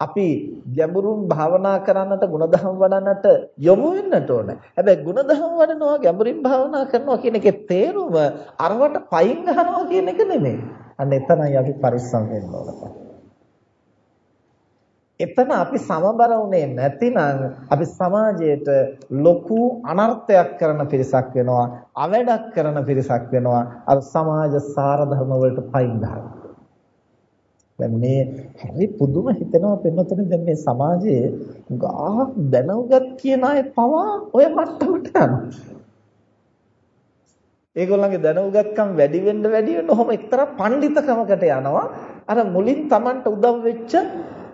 අපි ගැඹුරුම් භාවනා කරන්නට ಗುಣධම් වඩන්නට යොමු වෙන්නට ඕනේ. හැබැයි ಗುಣධම් වඩනවා ගැඹුරින් භාවනා කරනවා කියන එකේ තේරුම අරවට පයින් ගන්නවා කියන එක නෙමෙයි. අන්න එතනයි අපි පරිස්සම් වෙන්න ඕනේ. එතන අපි සමබර වුණේ නැතිනම් අපි සමාජයට ලොකු අනර්ථයක් කරන පිරිසක් වෙනවා, අවැඩක් කරන පිරිසක් වෙනවා. අර සමාජ සාරධර්ම වලට පයින් ගන්නවා. දැන් මේ හරි පුදුම හිතෙනවා පෙන්නතොනේ දැන් මේ සමාජයේ ගාක් දැනුගත් කියන අය පවා ඔය මට්ටමට යනවා ඒගොල්ලන්ගේ දැනුගත්කම් වැඩි වෙන්න වැඩි වෙන්න ඔහොම එක්තරා පඬිතකමකට යනවා අර මුලින් Tamanට උදව් වෙච්ච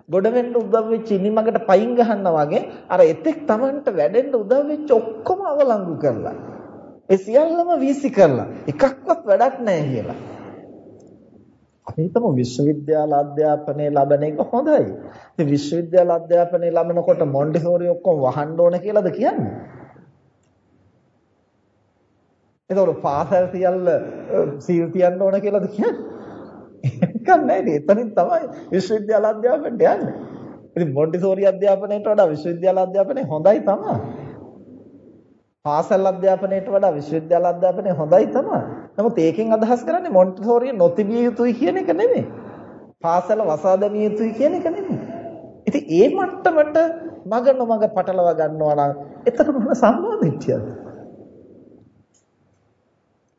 ගොඩ වෙන්න උදව් වෙච්ච ඉනිමකට පයින් ගහනවා වගේ අර එතෙක් Tamanට වැඩෙන්න උදව් වෙච්ච ඔක්කොම අවලංගු කරලා ඒ සියල්ලම වීසි කරලා එකක්වත් වැඩක් නැහැ කියලා. අපි හිතමු විශ්වවිද්‍යාල අධ්‍යාපනය ලබන එක හොඳයි. ඉතින් විශ්වවිද්‍යාල අධ්‍යාපනය ලබනකොට මොන්ටිසෝරි ඔක්කොම වහන්න ඕන කියලාද කියන්නේ? එතකොට පාසල් සියල්ල සීල් තියන්න ඕන කියලාද කියන්නේ? එකක් නැහැ එතනින් තමයි විශ්වවිද්‍යාල අධ්‍යාපනයට යන්නේ. ඉතින් මොන්ටිසෝරි අධ්‍යාපනයට වඩා විශ්වවිද්‍යාල අධ්‍යාපනය හොඳයි තමයි. පාසල් අධ්‍යාපනයට වඩා විශ්වවිද්‍යාල අධ්‍යාපනය හොඳයි තමයි. නමුත් ඒකෙන් අදහස් කරන්නේ මොන්ටිසෝරිය නොතිබිය යුතුයි කියන එක නෙමෙයි. පාසල වසා දැමිය යුතුයි කියන එක නෙමෙයි. ඉතින් ඒ මට්ටමට මග නොමග පටලවා ගන්නවා නම් එතන මොන සම්මාදිට්ඨියද?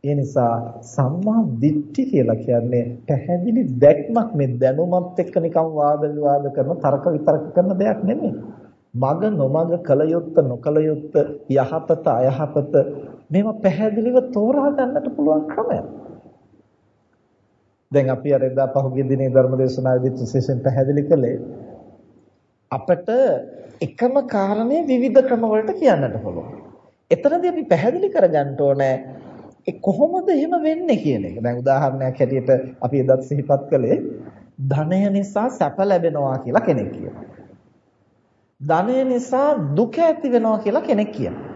ඒ නිසා සම්මා දිට්ඨි කියලා කියන්නේ පැහැදිලි දැක්මක් මේ දැනුමත් එක්ක නිකන් වාද විවාද කරන තර්ක විතර්ක කරන දෙයක් නෙමෙයි. මග නොමග කල යුත්ත නොකල යුත්ත යහපත අයහපත මේවා පැහැදිලිව තෝරා ගන්නට පුළුවන් ක්‍රමයක්. දැන් අපි අර එදා පහුගිය දිනේ ධර්මදේශනාවේදී විශේෂයෙන් පැහැදිලි කළේ අපිට එකම කාරණේ විවිධ ක්‍රම වලට කියන්නට පුළුවන්. එතනදී අපි පැහැදිලි කරගන්න ඕනේ ඒ කොහොමද එහෙම වෙන්නේ කියන එක. දැන් උදාහරණයක් හැටියට අපි එදත් සිහිපත් කළේ ධනය නිසා සැප ලැබෙනවා කියලා කෙනෙක් කියනවා. ධනය නිසා දුක ඇති වෙනවා කියලා කෙනෙක් කියනවා.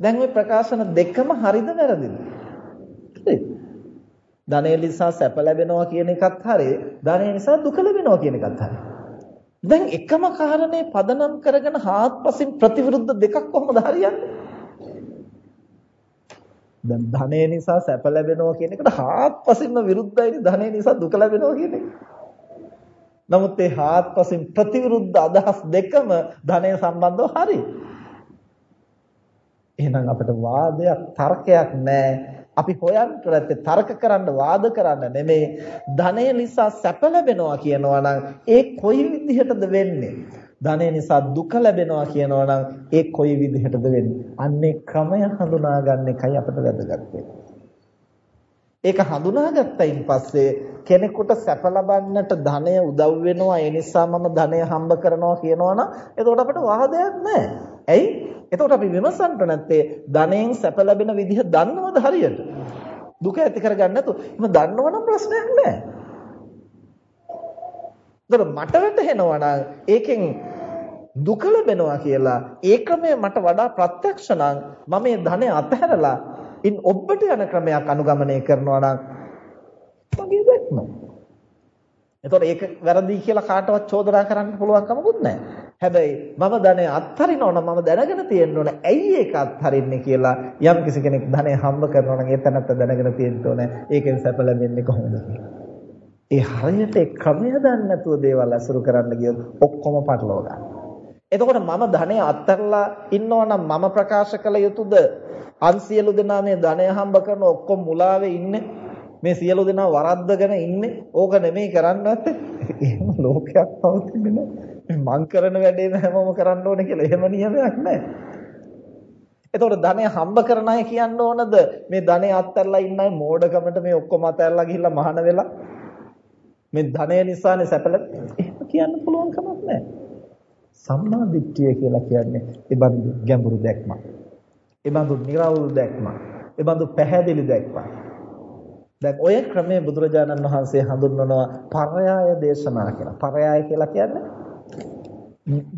දැන් ওই ප්‍රකාශන දෙකම හරිද වැරදිද? ධනය නිසා සැප ලැබෙනවා කියන එකත් හරි, ධනය නිසා දුක ලැබෙනවා කියන එකත් හරි. දැන් එකම කාරණේ පදනම් කරගෙන හාත්පසින් ප්‍රතිවිරුද්ධ දෙකක් කොහොමද හරියන්නේ? දැන් ධනය නිසා සැප ලැබෙනවා කියන එකට හාත්පසින්ම විරුද්ධයිනේ ධනය නිසා දුක ලැබෙනවා කියන එක. නමුත් ඒ හාත්පසින් ප්‍රතිවිරුද්ධ අදහස් දෙකම ධනය සම්බන්ධව හරි. එහෙනම් අපිට වාදයක් තර්කයක් නැහැ. අපි හොයන්න නැත්තේ තර්ක කරන්න වාද කරන්න නෙමෙයි ධනය නිසා සැප ලැබෙනවා කියනවා නම් ඒ කොයි විදිහටද වෙන්නේ ධනය නිසා දුක ලැබෙනවා කියනවා නම් ඒ කොයි විදිහටද වෙන්නේ? අන්නේ ක්‍රමය හඳුනාගන්න එකයි අපිට වැදගත් ඒක හඳුනාගත්තයින් පස්සේ කෙනෙකුට සැප ලබන්නට ධනය උදව් වෙනවා ඒ නිසා මම ධනය හම්බ කරනවා කියනවනම් එතකොට අපිට වාදයක් නැහැ. ඇයි? එතකොට අපි විමසන්න නැත්තේ ධනයෙන් සැප ලැබෙන විදිහ දන්නවද හරියට? දුක ඇති කරගන්න නැතු. එහම දන්නවනම් ප්‍රශ්නයක් නැහැ. ඒතර මට වැටහෙනවා නම් ඒකෙන් දුක ලැබෙනවා කියලා ඒ ක්‍රමය මට වඩා ප්‍රත්‍යක්ෂ නම් මම මේ ධනය අතහැරලා ඉන් ඔබට යන ක්‍රමයක් අනුගමනය කරනවා නම් මගේ දැක්ම. එතකොට ඒක වැරදි කියලා කාටවත් චෝදනා කරන්න පුළුවන් කමකුත් නැහැ. හැබැයි මම ධනය අත්හරිනවා නම් මම දැනගෙන තියෙන්න ඕන ඇයි ඒක අත්හරින්නේ කියලා යම් කිසි කෙනෙක් ධනය හම්බ කරනවා නම් ඒ තැනත්ත දැනගෙන තියෙන්න ඕන ඒකෙන් සැප ලැබෙන්නේ කොහොමද කියලා. ඒ හරියට ඒ ක්‍රමය දන්නේ නැතුව දේවල් අසුරු කරන්න ගියොත් ඔක්කොම පටලව ගන්නවා. එතකොට මම ධනය අත්හැරලා ඉන්නවා නම් මම ප්‍රකාශ කළ යුතුද අන් සියලු දෙනා මේ ධනය හම්බ කරන ඔක්කොම මුලාවේ ඉන්නේ මේ සියලු දෙනා වරද්දගෙන ඉන්නේ ඕක නෙමෙයි කරන්නත් එහෙම ලෝකයක් පවතින්නේ නැහැ මං කරන වැඩේම හැමෝම කරන්න ඕනේ කියලා එහෙම නියමයක් නැහැ එතකොට ධනය හම්බ කරන අය කියන්න ඕනද මේ ධනය අත්හැරලා ඉන්න අය මෝඩකමට මේ ඔක්කොම අත්හැරලා ගිහිල්ලා මහාන වෙලා මේ ධනය නිසානේ සැපල එහෙම කියන්න පුළුවන් කමක් නැහැ. සම්මා දිට්ඨිය කියලා කියන්නේ ඒ බඳු ගැඹුරු දැක්මක්. ඒ බඳු නිර්වෘල් දැක්මක්. ඒ බඳු පැහැදිලි දැක්මක්. දැන් ඔය ක්‍රමය බුදුරජාණන් වහන්සේ හඳුන්වනවා පරයාය දේශනා කියලා. පරයාය කියලා කියන්නේ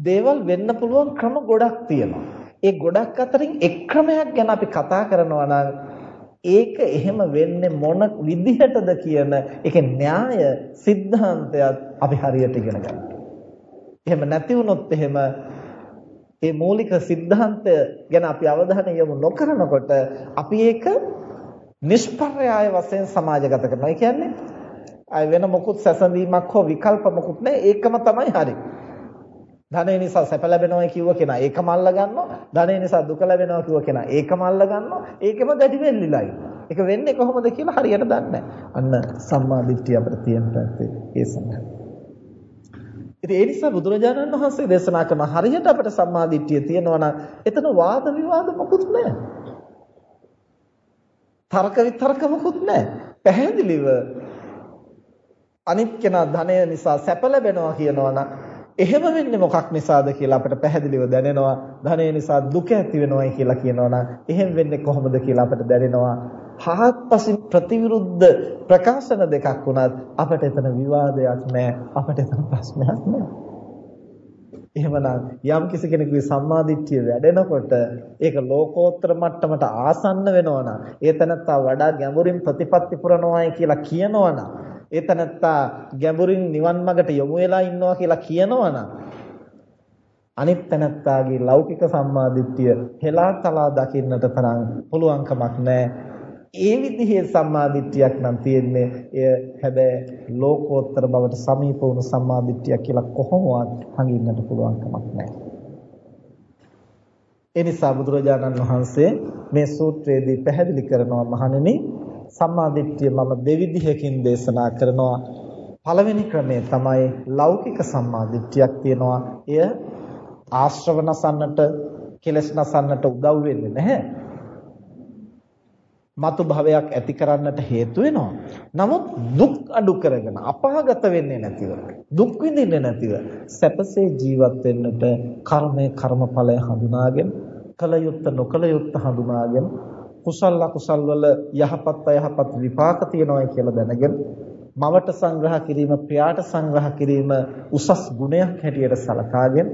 දේවල් වෙන්න පුළුවන් ක්‍රම ගොඩක් තියෙනවා. ඒ ගොඩක් අතරින් එක් ක්‍රමයක් ගැන අපි කතා කරනවා නම් ඒක එහෙම වෙන්නේ මොන විදිහටද කියන ඒකේ න්‍යාය સિદ્ધාන්තයත් අපි හරියට ඉගෙන ගන්න. එහෙම නැති වුණොත් එහෙම මේ මූලික સિદ્ધාන්තය ගැන අපි අවධානය යොමු නොකරනකොට අපි ඒක නිෂ්පර්යාය වශයෙන් සමාජගත කරනවා. ඒ කියන්නේ අය වෙන මොකුත් සැසඳීමක් හෝ විකල්ප මොකුත් නැහැ. ඒකම තමයි හරි. ධනෙ නිසා සැප ලැබෙනවා කිව්ව කෙනා ඒකම අල්ල ගන්නවා. ධනෙ නිසා දුක ලැබෙනවා කිව්ව කෙනා ඒකම අල්ල ගන්නවා. ඒකම දැඩි වෙල්ලිලා ඒක වෙන්නේ කොහොමද කියලා හරියට දන්නේ අන්න සම්මා දිට්ඨිය අපිට තියෙන පැත්තේ ඒ සඳහන්. ඉතින් ඒ නිසා බුදුරජාණන් වහන්සේ දේශනා කරන හරියට අපිට සම්මා දිට්ඨිය තියෙනවා නම් එතන වාද විවාද මොකුත් නැහැ. තර්ක විතර්ක මොකුත් නැහැ. පැහැදිලිව අනිත් කෙනා ධනය නිසා සැප ලැබෙනවා කියනවා නම් එහෙම වෙන්නේ මොකක් නිසාද කියලා අපිට පැහැදිලිව දැනෙනවා. ධනය නිසා දුක ඇති වෙනවයි කියලා කියනවා නම් එහෙම වෙන්නේ කොහොමද කියලා අපිට දැනෙනවා. හාත්පසින් ප්‍රතිවිරුද්ධ ප්‍රකාශන දෙකක් වුණත් අපිට එතන විවාදයක් නැහැ. අපිට එතන ප්‍රශ්නයක් නැහැ. එහෙමනම් යම් කිසි කෙනෙකුගේ සම්මාදිට්ඨිය වැඩෙනකොට ඒක ලෝකෝත්තර මට්ටමට ආසන්න වෙනවා නම් ඒ තැනත්තා වඩා ගැඹුරින් ප්‍රතිපත්ති පුරනවායි කියලා කියනවා නම් ඒ තැනත්තා ගැඹුරින් නිවන් මාර්ගට යොමු වෙලා ඉන්නවා කියලා කියනවනම් අනිත් තැනත්තාගේ ලෞකික සම්මාදිට්ඨිය හෙලා තලා දකින්නට තරම් පුළුවන්කමක් නැහැ. ඒ විදිහේ සම්මාදිට්ඨියක් නම් තියෙන්නේ එය හැබැයි ලෝකෝත්තර බවට සමීප වුණු සම්මාදිට්ඨියක් කියලා කොහොමවත් හංගින්නට පුළුවන්කමක් නැහැ. ඒ නිසා බුදුරජාණන් වහන්සේ මේ සූත්‍රයේදී පැහැදිලි කරනවා මහණෙනි සම්මාදිට්ඨිය මම දෙවිධයකින් දේශනා කරනවා. පළවෙනි ක්‍රමය තමයි ලෞකික සම්මාදිට්ඨියක් තියෙනවා. එය ආශ්‍රව නසන්නට, කෙලස් නසන්නට උදව් වෙන්නේ නැහැ. මතු භවයක් ඇති කරන්නට හේතු වෙනවා. නමුත් දුක් අඩු කරගෙන අපාගත වෙන්නේ නැතිව, දුක් විඳින්නේ නැතිව සැපසේ ජීවත් වෙන්නට කර්මය කර්මඵලය හඳුනාගෙන, කල යුත්ත නොකල යුත්ත හඳුනාගෙන කුසල අකුසල් වල යහපත් අයහපත් විපාක තියෙනවා කියලා දැනගෙන මවට සංග්‍රහ කිරීම ප්‍රයාට සංග්‍රහ කිරීම උසස් ගුණයක් හැටියට සලකාගෙන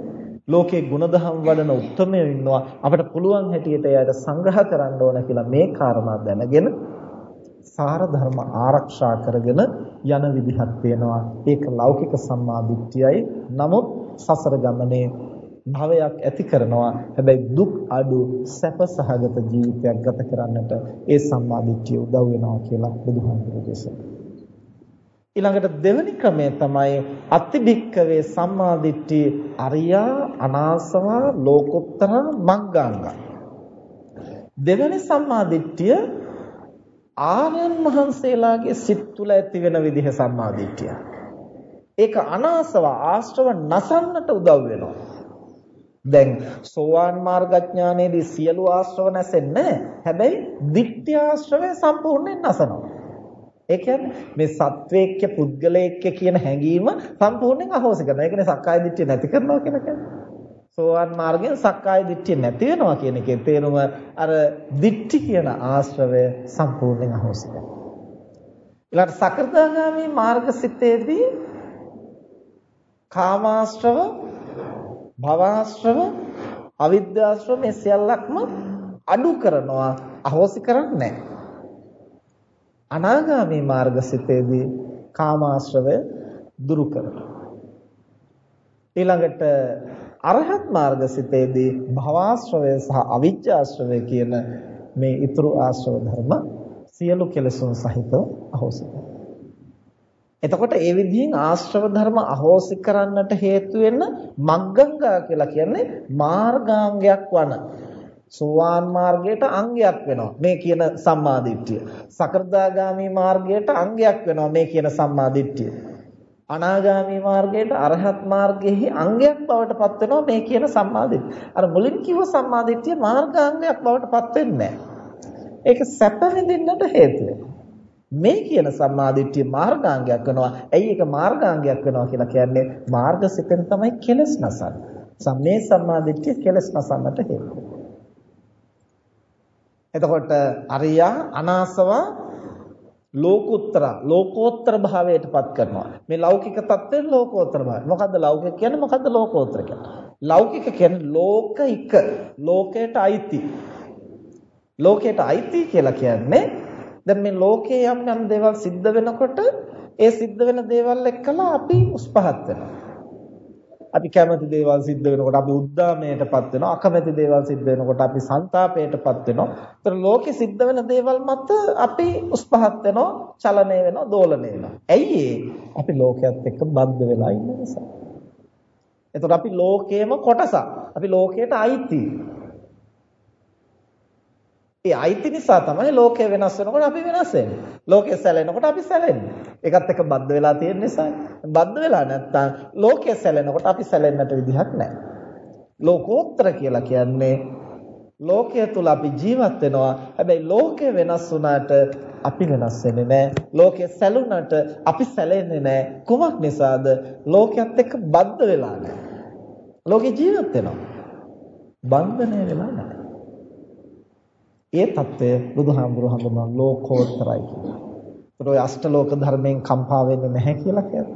ලෝකේ ಗುಣධම් වඩන උත්මයෝ ඉන්නවා. අපිට පුළුවන් හැටියට එයාට සංග්‍රහ කරන්න ඕන කියලා මේ කාරණා දැනගෙන සාර ධර්ම ආරක්ෂා කරගෙන යන විදිහක් තියෙනවා. ඒක ලෞකික සම්මාදිට්ඨියයි. නමුත් සසර ගමනේ භවයක් ඇති කරනවා. හැබැයි දුක් අඩු සැප සහගත ජීවිතයක් ගත කරන්නට ඒ සම්මාදිට්ඨිය උදව් වෙනවා කියලා බුදුහාමුදුරුවෝ දේශනා ඊළඟට දෙවෙනි ක්‍රමය තමයි අතිබික්කවේ සම්මාදිට්ඨිය අරියා අනාසවා ලෝකෝත්තර මග්ගාංග. දෙවෙනි සම්මාදිට්ඨිය ආර්යයන් වහන්සේලාගේ සිත් තුළ ඇති වෙන විදිහ සම්මාදිට්ඨිය. ඒක අනාසව ආශ්‍රව නසන්නට උදව් වෙනවා. දැන් සෝවාන් මාර්ගඥානයේදී සියලු ආශ්‍රව නැසෙන්නේ හැබැයි ditthya ආශ්‍රවය සම්පූර්ණයෙන් නැසනවා. ඒ කියන්නේ මේ සත්වේක්‍ය පුද්ගලේක්‍ය කියන හැඟීම සම්පූර්ණයෙන් අහෝසි කරනවා. ඒකනේ සක්කාය දිට්ඨිය නැති කරනවා කියලා කියන්නේ. සෝවාන් මාර්ගයෙන් සක්කාය දිට්ඨිය නැති වෙනවා කියන එකේ තේරුම අර දිට්ඨි කියන ආශ්‍රවය සම්පූර්ණයෙන් අහෝසි කරනවා. ඊළඟ සකෘදාගාමී මාර්ගසිතේදී කාමාශ්‍රව භවආශ්‍රව අවිද්‍යාශ්‍රව මේ සියල්ලක්ම අඩු කරනවා අහෝසි කරන්නේ අනාගාමී මාර්ගසිතේදී කාමාශ්‍රවය දුරු කරනවා. ඊළඟට අරහත් මාර්ගසිතේදී භවආශ්‍රවය සහ අවිජ්ජාශ්‍රවය කියන මේ ඊතුරු ආශ්‍රව ධර්ම සියලු කෙලෙසුන් සහිතව අහෝසි කරනවා. එතකොට ඒ විදිහින් ආශ්‍රව ධර්ම අහෝසි කරන්නට හේතු වෙන මග්ගංගා කියලා කියන්නේ මාර්ගාංගයක් වන සෝවාන් මාර්ගයට අංගයක් වෙනවා මේ කියන සම්මාදිට්ඨිය. සකෘදාගාමි මාර්ගයට අංගයක් වෙනවා මේ කියන සම්මාදිට්ඨිය. අනාගාමි මාර්ගයට අරහත් මාර්ගයේ අංගයක් බවට පත් වෙනවා මේ කියන සම්මාදිට්ඨිය. අර මුලින් කිව්ව සම්මාදිට්ඨිය මාර්ගාංගයක් බවට පත් වෙන්නේ නැහැ. ඒක සැප විඳින්නට හේතු වෙනවා. මේ කියන සම්මාදිට්ඨිය මාර්ගාංගයක් වෙනවා. ඇයි ඒක මාර්ගාංගයක් වෙනවා කියලා කියන්නේ මාර්ගසිතෙන් තමයි කෙලස් නසන්නේ. සම්මේ සම්මාදිට්ඨිය කෙලස් නසන්නට හේතු එතකොට අරියා අනාසව ලෝකෝත්තර ලෝකෝත්තර භාවයටපත් කරනවා. මේ ලෞකික தත්ත්වෙන් ලෝකෝත්තර භාවය. මොකද්ද ලෞකික කියන්නේ මොකද්ද ලෝකෝත්තර කියන්නේ? ලෞකික කියන්නේ ලෝකයික ලෝකයට අයිති. ලෝකයට අයිති කියලා කියන්නේ දැන් මේ ලෝකයේ යම් යම් දේවල් සිද්ධ වෙනකොට ඒ සිද්ධ වෙන දේවල් එක්කලා අපි උස්පහත් වෙනවා. අපි කැමති දේවල් සිද්ධ වෙනකොට අපි උද්දාමයටපත් වෙනවා. අකමැති දේවල් සිද්ධ වෙනකොට අපි ਸੰతాපයටපත් වෙනවා. ඒතර ලෝකෙ සිද්ධ වෙන දේවල් මත අපි උස්පහත් වෙනවා, චලනය වෙනවා, දෝලණය වෙනවා. ඇයි අපි ලෝකයක් එක්ක බද්ධ වෙලා ඉන්න නිසා. එතකොට අපි ලෝකයේම කොටසක්. අපි ලෝකයට අයිති. ඒ අයිති නිසා තමයි ලෝකය වෙනස් වෙනකොට අපි වෙනස් වෙන්නේ. ලෝකය සැලෙනකොට අපි සැලෙන්නේ. ඒකත් එක්ක බද්ධ වෙලා තියෙන නිසා. බද්ධ වෙලා නැත්තම් ලෝකය සැලෙනකොට අපි සැලෙන්නට විදිහක් නැහැ. ලෝකෝත්තර කියලා කියන්නේ ලෝකය තුල අපි ජීවත් වෙනවා. හැබැයි ලෝකය වෙනස් වුණාට අපි වෙනස් වෙන්නේ නැහැ. ලෝකය සැලුණාට අපි සැලෙන්නේ නැහැ. කුමක් නිසාද? ලෝකයේත් එක්ක බද්ධ වෙලා නැහැ. ලෝකේ ජීවත් වෙනවා. බන්ධනය වෙලා නැහැ. ඒ తত্ত্বය බුදුහාමුදුරුවෝ හඳුන්වන ලෝකෝත්තරයි කියලා. ඒතර ඔය අෂ්ටලෝක ධර්මයෙන් කම්පා වෙන්නේ නැහැ කියලා කියන්නේ.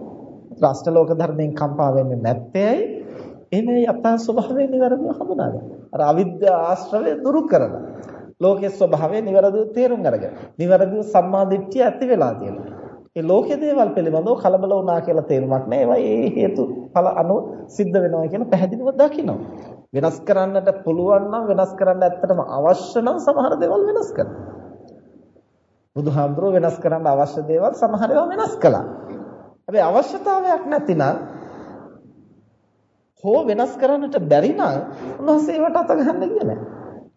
ඒතර අෂ්ටලෝක ධර්මයෙන් කම්පා වෙන්නේ නැත්තේයි එමේ යථා ස්වභාවය નિවරදිව හඳුනාගන්න. අර අවිද්‍යා ආශ්‍රවය දුරු කරලා ලෝකයේ ස්වභාවය નિවරදිව තේරුම් අරගෙන. નિවරදිව සම්මාදිට්ඨිය ඇති වෙලා තියෙනවා. ඒ ලෝකයේ දේවල් පිළිබඳව කලබල වුණා කියලා තේරුමක් නැහැ. ඒවා ඒ හේතුඵල අනුව සිද්ධ වෙනවා කියලා පැහැදිලිව දකිනවා. වෙනස් කරන්නට පුළුවන් නම් වෙනස් කරන්න ඇත්තටම අවශ්‍ය නම් සමහර දේවල් වෙනස් කරනවා. බුදුහාමුදුරුවෝ වෙනස් කරන්න අවශ්‍ය දේවල් සමහර ඒවා වෙනස් කළා. හැබැයි අවශ්‍යතාවයක් නැතිනම් හෝ වෙනස් කරන්නට බැරි නම් උන්වහන්සේ ඒවට අත ගන්න ගියේ නැහැ.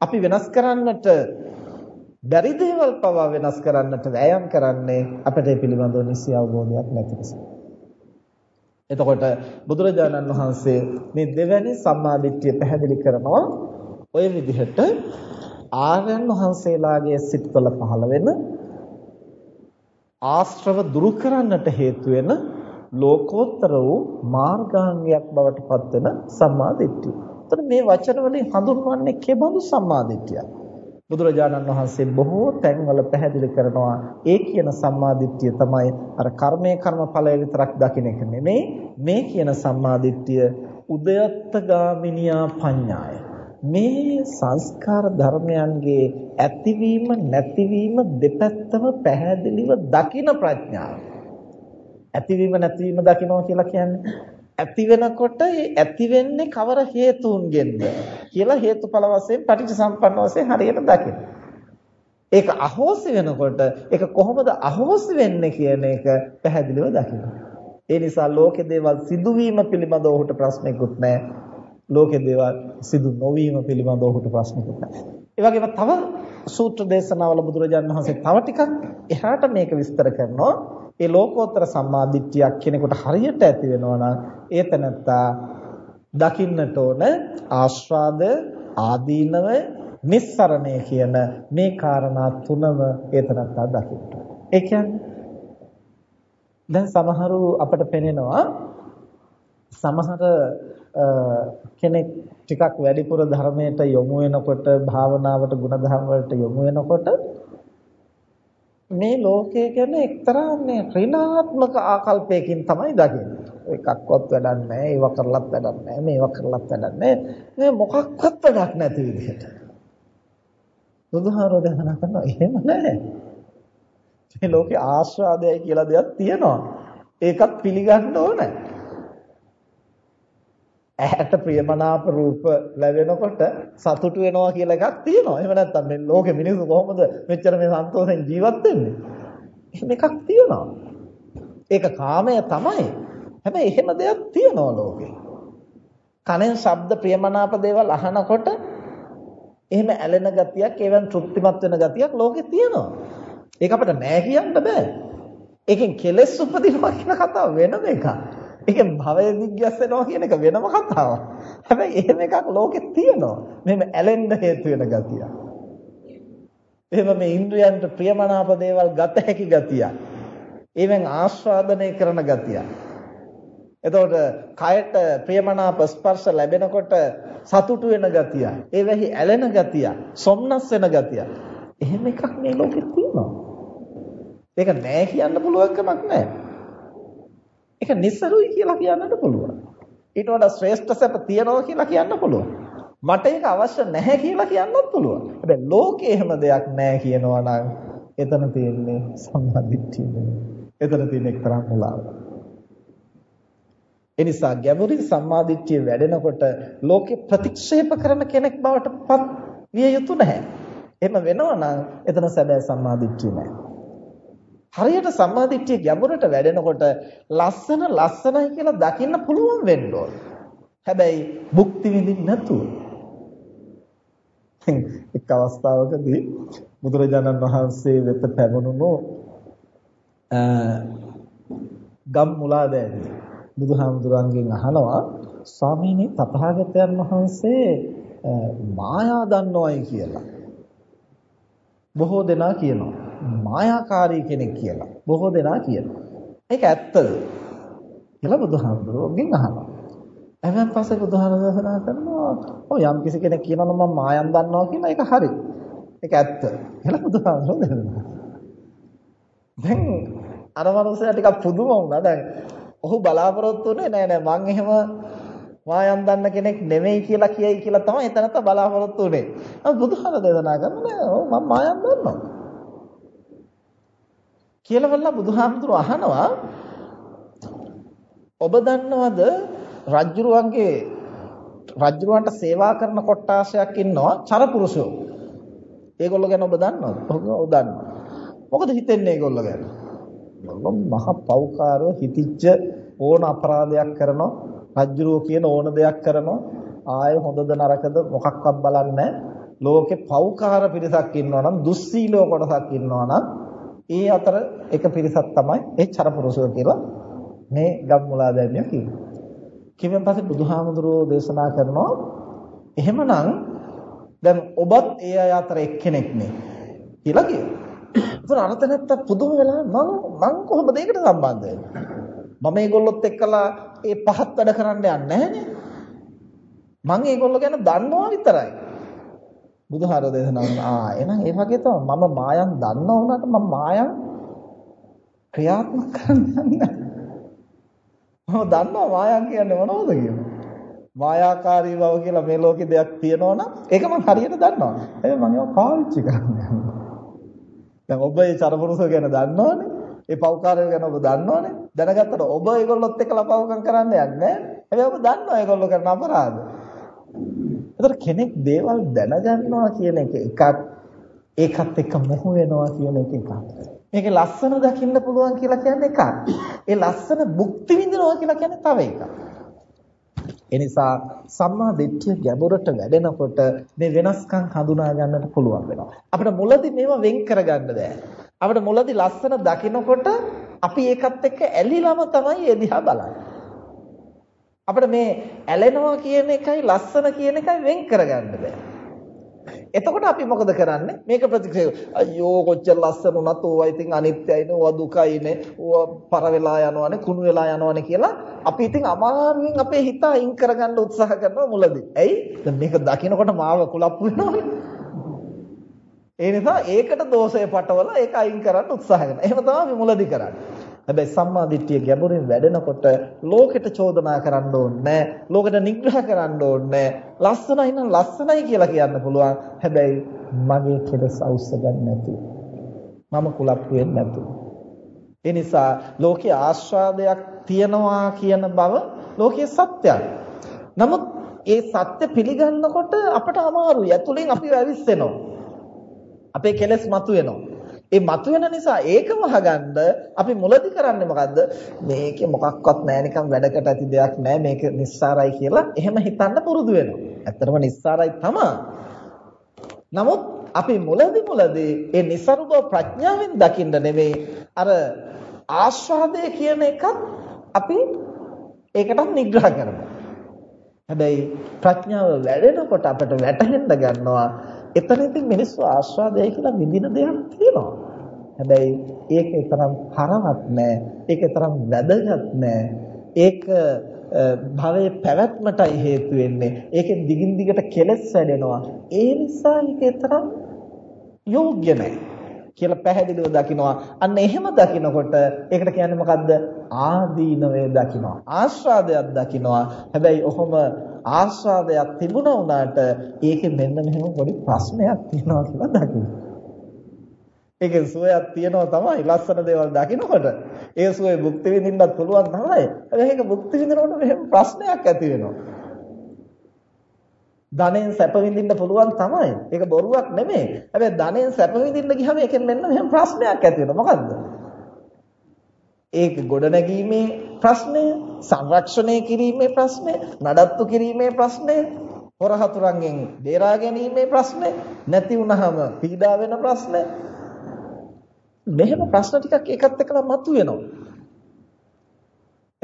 අපි වෙනස් කරන්නට බැරි දේවල් පවා වෙනස් කරන්නට වෑයම් කරන්නේ අපිට ඒ පිළිබඳව නිසි අවබෝධයක් නැති නිසා. එතකොට බුදුරජාණන් වහන්සේ මේ දෙවැනි සම්මාදිට්ඨිය පැහැදිලි කරනවා ඔය විදිහට ආර්යයන් වහන්සේලාගේ සිත්වල පහළ වෙන ආශ්‍රව දුරු කරන්නට හේතු වෙන ලෝකෝත්තර වූ මාර්ගාංගයක් බවට පත්වෙන සම්මාදිට්ඨිය. එතකොට මේ වචන වලින් හඳුන්වන්නේ කෙබඳු සම්මාදිට්ඨියක්? බුදුරජාණන් වහන්සේ බොහෝ තැන්වල පැහැදිලි කරනවා. ඒ කියන සම්මාදිට්ඨිය තමයි අර කර්මයේ කර්මඵලය විතරක් දකින්න එක නෙමෙයි. මේ කියන සම්මාදිට්ඨිය උදයත්තගාමිනියා පඤ්ඤාය. මේ සංස්කාර ධර්මයන්ගේ ඇතිවීම නැතිවීම දෙපැත්තම පැහැදිලිව දකින ප්‍රඥාව. ඇතිවීම නැතිවීම දකිනවා කියලා කියන්නේ ඇති වෙනකොට ඒ ඇති වෙන්නේ කවර හේතුන්ගෙන්ද කියලා හේතුඵල වශයෙන් පටිච්ච සම්පන්න වශයෙන් හරියට දකින්න. ඒක අහෝසි වෙනකොට ඒක කොහොමද අහෝසි වෙන්නේ කියන එක පැහැදිලිව දකින්න. ඒ නිසා ලෝකේ දේවල් සිදුවීම පිළිබඳව ඔහුට ප්‍රශ්නයක්වත් නැහැ. ලෝකේ දේවල් සිදු නොවීම පිළිබඳව ඔහුට ප්‍රශ්නයක්වත් නැහැ. ඒ වගේම තව සූත්‍ර දේශනාවල බුදුරජාණන් වහන්සේ තව ටිකක් එහාට මේක විස්තර කරනවා. ඒ ලෝකෝත්තර සම්මාදිට්ඨියක් කෙනෙකුට හරියට ඇති වෙනවා නම් ඒ තැනත්තා දකින්නට ඕන ආස්වාද ආදීනව නිස්සරණය කියන මේ කාරණා තුනම ඒ තැනත්තා දකින්න. ඒ කියන්නේ දැන් සමහරු අපට පෙනෙනවා සමහර කෙනෙක් ටිකක් වැඩිපුර ධර්මයට යොමු වෙනකොට භාවනාවට ගුණධර්ම වලට යොමු වෙනකොට මේ ලෝකය ගැන එක්තරා මේ ඍණාත්මක ආකල්පයකින් තමයි දකින්නේ. එකක්වත් වැඩක් නැහැ, ඒව කරලත් වැඩක් නැහැ, මේව කරලත් වැඩක් නැහැ. මේ මොකක්වත් වැඩක් නැති විදිහට. බුදුහාරෝ දේශනා කරනවා එහෙම නැහැ. මේ ලෝකේ ආස්වාදයයි කියලා දෙයක් තියෙනවා. ඒකත් පිළිගන්න ඕනේ. ඇහැට ප්‍රියමනාප රූප ලැබෙනකොට සතුටු වෙනවා කියලා එකක් තියෙනවා. එහෙම නැත්නම් මේ ලෝකෙ මිනිස්සු කොහොමද මෙච්චර මේ සන්තෝෂෙන් ජීවත් වෙන්නේ? එහෙම එකක් තියෙනවා. ඒක කාමය තමයි. හැබැයි එහෙම දෙයක් තියෙනවා ලෝකේ. කනෙන් ශබ්ද ප්‍රියමනාප දේවල් අහනකොට එහෙම ඇලෙන ගතියක්, ඒවෙන් තෘප්තිමත් වෙන ගතියක් ලෝකේ තියෙනවා. ඒක අපිට නෑ කියන්න බෑ. ඒකෙන් කෙලෙස් උපදිනවා කියන කතාව වෙනම එකක්. ඒකෙන් භවය දිග්ගැස්සෙනවා කියන එක වෙනම කතාවක්. හැබැයි එහෙම එකක් ලෝකෙ තියෙනවා. මෙහෙම ඇලෙන්න හේතු වෙන ගතිය. එහෙම මේ ඉන්ද්‍රයන්ට ප්‍රියමනාප දේවල් ගත හැකි ගතිය. ඒවෙන් ආස්වාදනය කරන ගතිය. එතකොට කයට ප්‍රියමනාප ස්පර්ශ ලැබෙනකොට සතුටු වෙන ගතිය. ඒවෙහි ඇලෙන ගතිය, සොම්නස් වෙන ගතිය. එහෙම එකක් මේ ලෝකෙ තියෙනවා. ඒක නෑ කියන්න පුළුවන් කමක් නෑ. ඒක નિસරුයි කියලා කියන්නත් පුළුවන්. ඊට වඩා ශ්‍රේෂ්ඨ සැප තියනවා කියලා කියන්න පුළුවන්. මට ඒක අවශ්‍ය නැහැ කියලා කියන්නත් පුළුවන්. හැබැයි ලෝකේ එහෙම දෙයක් නැහැ කියනවා නම් එතන තියෙන්නේ සම්මාදිට්ඨිය නෙමෙයි. එතන තියෙන එක්තරා මුලාවක්. එනිසා ගැඹුරින් සම්මාදිට්ඨිය වැඩෙනකොට ලෝකේ ප්‍රතික්ෂේප කරන කෙනෙක් බවට පත් විය යුතු නැහැ. එහෙම වෙනවා නම් එතන සැබෑ සම්මාදිට්ඨිය නැහැ. හරියට සම්මාදිට්ඨිය ගැඹුරට වැඩෙනකොට ලස්සන ලස්සනයි කියලා දකින්න පුළුවන් වෙන්න ඕන. හැබැයි භුක්ති විඳින්න නැතුව. එක් අවස්ථාවකදී බුදුරජාණන් වහන්සේ වෙත පැමුණුණු ගම් මුලාදෑදී බුදුහාමුදුරන්ගෙන් අහනවා ස්වාමීනි තථාගතයන් වහන්සේ මායා දන්නවයි කියලා. බොහෝ දෙනා කියනවා. මායාකාරී කෙනෙක් කියලා. බොහෝ දෙනා කියනවා. ඒක ඇත්තද? කියලා බුදුහාමුදුරන්ගෙන් අහනවා. එහෙනම් පස්සේ බුදුහාමුදුරුවෝ දේශනා කරනවා ඔව් යම් කිසි කෙනෙක් කියනවා නම් මම මායම් දන්නවා කියලා ඒක හරි. ඒක ඇත්ත. කියලා බුදුහාමුදුරුවෝ දේශනා දැන් අර මනුස්සයා ටිකක් පුදුම වුණා. දැන් ඔහු බලාපොරොත්තු වෙන්නේ නෑ නෑ මං එහෙම මායම් දන්න කෙනෙක් නෙමෙයි කියලා කියයි කියලා තමයි එතනත් බලාපොරොත්තු වෙන්නේ. නමුත් බුදුහාම දේශනා කරන්නේ ඔව් මම මායම් දන්නවා. කියලා වල්ලා බුදුහාමුදුරුවෝ අහනවා ඔබ දන්නවද රජ්ජුරුවන්ගේ රජ්ජුරුවන්ට සේවා කරන කොට්ටාසයක් ඉන්නවා චරපුරුෂයෝ. ඒගොල්ලෝ ගැන ඔබ දන්නවද? ඔව් දන්නවා. මොකද හිතෙන්නේ ඒගොල්ලෝ ගැන? මහ පෞකාරව හිතිච්ච ඕන අපරාධයක් කරනවා රජ්ජුරුව කියන ඕන දෙයක් කරනවා ආය හොඳද නරකද මොකක්වත් බලන්නේ ලෝකේ පෞකාර පිරිසක් ඉන්නවා නම් දුස්සීලෝ කොටසක් ඉන්නවා නම් ඒ අතර එක පිරිසක් තමයි ඒ චරපුරුෂය කියලා මේ ගම්මුලා දැමිය කියන්නේ. කිව්වන් පස්සේ බුදුහාමුදුරුවෝ දේශනා කරනවා එහෙමනම් දැන් ඔබත් ඒ අය අතර එක්කෙනෙක් නේ කියලා කියනවා. ඒතර අරත නැත්ත පුදුම වෙලා මං මං කොහොමද ඒකට සම්බන්ධ වෙන්නේ? මම මේගොල්ලොත් එක්කලා ඒ පහත් වැඩ කරන්න යන්නේ නැහනේ. මං ඒගොල්ලෝ ගැන දන්නවා විතරයි. බුදුහාර දේශනා කරනවා ආ එහෙනම් ඒ වගේ තමයි මම මායම් දන්නව වුණාට මම මායම් ක්‍රියාත්මක කරන්නේ මම දන්නවා මායම් කියන්නේ මොනවද කියලා. මායාකාරී බව කියලා මේ ලෝකේ දෙයක් තියෙනවනම් ඒක මම හරියට දන්නවා. හැබැයි මම ඒක පාවිච්චි කරන්නේ දැන් ඔබ ඒ චරපුරුෂ ගැන දන්නවනේ. ඒ පෞකාරය ගැන ඔබ දන්නවනේ. දැනගත්තට ඔබ ඒගොල්ලොත් එක්කලා පවකම් කරන්න යන්නේ නැහැ. හැබැයි ඔබ දන්නවා ඒගොල්ලෝ කරන අපරාධ. ඒතර කෙනෙක් දේවල් දැනගන්නවා කියන එක එකක් ඒකත් එක්ක මොහු වෙනවා කියන එක එකක්. මේකේ ලස්සන දකින්න පුළුවන් කියලා කියන්නේ එකක්. ඒ ලස්සන භුක්ති විඳිනවා කියලා කියන්නේ තව එකක්. එනිසා සම්මා දිට්ඨිය ගැඹුරට වැඩෙනකොට මේ වෙනස්කම් හඳුනා ගන්නට පුළුවන් වෙනවා. අපිට මුලදී මේවා වෙන් කරගන්න බෑ. අපිට මුලදී ලස්සන දකිනකොට අපි ඒකත් එක්ක ඇලිලාම තමයි ඒ දිහා බලන්නේ. අපිට මේ ඇලෙනවා කියන එකයි ලස්සන කියන එකයි වෙන් කරගන්න බෑ. එතකොට අපි මොකද කරන්නේ? මේක ප්‍රතික්ෂේප. අයියෝ කොච්චර ලස්සන වුණත් ඕවා ඉතින් අනිත්‍යයිනේ, ඕවා දුකයිනේ, ඕවා පර වෙලා යනවනේ, කුණු වෙලා යනවනේ කියලා අපි ඉතින් අමාරුවෙන් අපේ හිත අයින් කරගන්න උත්සාහ කරනවා මුලදී. ඇයි? දැන් මේක දකිනකොට මාව කුලප්පු වෙනවනේ. ඒ නිසා ඒකට දෝෂය පටවලා ඒක අයින් කරන්න උත්සාහ කරනවා. එහෙම තමයි අපි මුලදී කරන්නේ. හැබැයි සම්මා දිට්ඨිය ගැඹුරින් වැඩෙනකොට ලෝකෙට චෝදනා කරන්න ඕනේ ලෝකෙට නිග්‍රහ කරන්න ඕනේ ලස්සනයි නම් ලස්සනයි කියලා කියන්න පුළුවන්. හැබැයි මගේ කෙලස් අවශ්‍ය ගන්න නැතුව මම කුලප්පු වෙන්නේ නැතුව ඒ නිසා ලෝකයේ ආස්වාදයක් තියනවා කියන බව ලෝකයේ සත්‍යයක්. නමුත් ඒ සත්‍ය පිළිගන්නකොට අපට අමාරුයි. ඇතුලෙන් අපි ඇවිස්සෙනවා අපේ කෙලස් මතුවෙනවා. ඒ මතුවෙන නිසා ඒක වහගන්න අපි මුලදි කරන්නේ මොකද්ද? මේකේ මොකක්වත් නැහැ නිකන් වැඩකට ඇති දෙයක් නැහැ මේක නිස්සාරයි කියලා එහෙම හිතන්න පුරුදු වෙනවා. ඇත්තටම නිස්සාරයි තමයි. නමුත් අපි මුලදි මුලදි ඒ નિસරුබ ප්‍රඥාවෙන් දකින්න නෙමෙයි අර ආස්වාදය කියන එකත් අපි ඒකටත් නිග්‍රහ කරනවා. හැබැයි ප්‍රඥාව වැඩෙනකොට අපිට වැටහෙන්න ගන්නවා එතනදී මිනිස්සු ආස්වාදයයි කියලා විඳින දෙයක් තියෙනවා. හැබැයි ඒක තරම් හරවත් නෑ. ඒක තරම් වැදගත් නෑ. ඒක භවයේ පැවැත්මටයි හේතු වෙන්නේ. ඒකෙන් දිගින් දිගට කෙලස් වැඩෙනවා. ඒ නිසා ඒක තරම් යෝග්‍ය නෑ. කියලා පැහැදිලිව දකිනවා. අන්න එහෙම දකිනකොට ඒකට කියන්නේ මොකද්ද? ආදීනවේ දකිනවා. ආස්වාදයක් දකිනවා. හැබැයි ඔහොම ආස්වාදයක් තිබුණා වුණාට ඒකේ මෙන්න මෙහෙම පොඩි ප්‍රශ්නයක් තියෙනවා කියලා දකිනවා. ඒකේ සුවයක් තියෙනවා තමයි ලස්සන දේවල් දකිනකොට. ඒ සුවේ භුක්ති විඳින්නත් පුළුවන් තමයි. හැබැයි ඒක භුක්ති විඳිනකොට මෙහෙම ප්‍රශ්නයක් ඇති වෙනවා. ධනෙන් සැප විඳින්න පුළුවන් තමයි. ඒක බොරුවක් නෙමෙයි. හැබැයි ධනෙන් සැප විඳින්න ගියාම ඒකෙන් මෙන්න මෙහෙම ප්‍රශ්නයක් ඇති වෙනවා. මොකද්ද? ඒක ගොඩනැගීමේ ප්‍රශ්නය, සංරක්ෂණය කිරීමේ ප්‍රශ්නය, නඩත්තු කිරීමේ ප්‍රශ්නය, හොරහතුරන්ගෙන් බේරා ගැනීමේ ප්‍රශ්නය, නැති වුනහම පීඩා වෙන ප්‍රශ්නය. මෙහෙම ප්‍රශ්න ටිකක් ඒකත් එක්කලා මතුවෙනවා.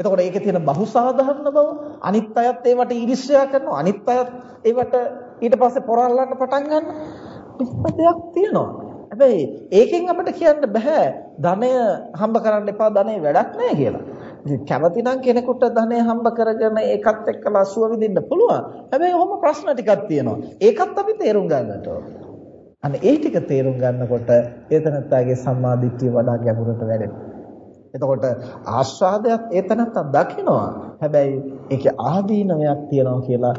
එතකොට ඒකේ තියෙන බහුසාධාරණ බව අනිත් අයත් ඒවට ඊර්ෂ්‍යා කරනවා අනිත් අයත් ඒවට ඊට පස්සේ පොරල්ලන්න පටන් ගන්නවා දෙයක් තියෙනවා හැබැයි ඒකෙන් අපිට කියන්න බෑ ධනය හම්බ කරන්න එපා ධනෙ වැඩක් නැහැ කියලා. ඉතින් කැමති නම් කෙනෙකුට ධනය හම්බ කරගෙන ඒකත් එක්කලා සුව විඳින්න පුළුවන්. හැබැයි ඔහොම ප්‍රශ්න ටිකක් තියෙනවා. ඒකත් අපි තේරුම් ගන්නට ඕනේ. අන්න ඒ ටික තේරුම් ගන්නකොට ඒතනත්තාගේ සම්මාදිට්ඨිය වඩා ගැඹුරට වැඩෙනවා. එතකොට ආස්වාදයක් ඒතනත්තා දකිනවා. හැබැයි ඒකේ ආදීනවයක් තියෙනවා කියලා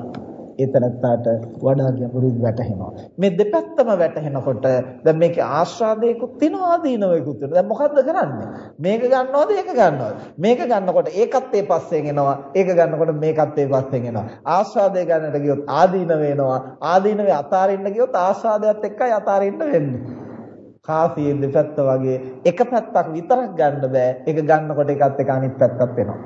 ඒ තනත්තාට වඩා ගැඹුරින් වැටහෙනවා. මේ දෙපැත්තම වැටහෙනකොට දැන් මේකේ ආස්වාදයකුත් තියෙනවා ආදීනවයකුත් තියෙනවා. දැන් මොකද්ද කරන්නේ? මේක ගන්නවද ඒක ගන්නවද? මේක ගන්නකොට ඒකත් ඒ පස්සෙන් එනවා. ඒක ගන්නකොට මේකත් ඒ පස්සෙන් එනවා. ආස්වාදය ගන්නට ගියොත් ආදීන වෙනවා. ආදීනවේ අතාරින්න ගියොත් ආස්වාදයත් එක්කයි අතාරින්න වෙන්නේ. කාසියේ දෙපැත්ත වගේ එක පැත්තක් විතරක් ගන්න බෑ. ඒක ගන්නකොට ඒකත් එක්ක අනිත් පැත්තත් එනවා.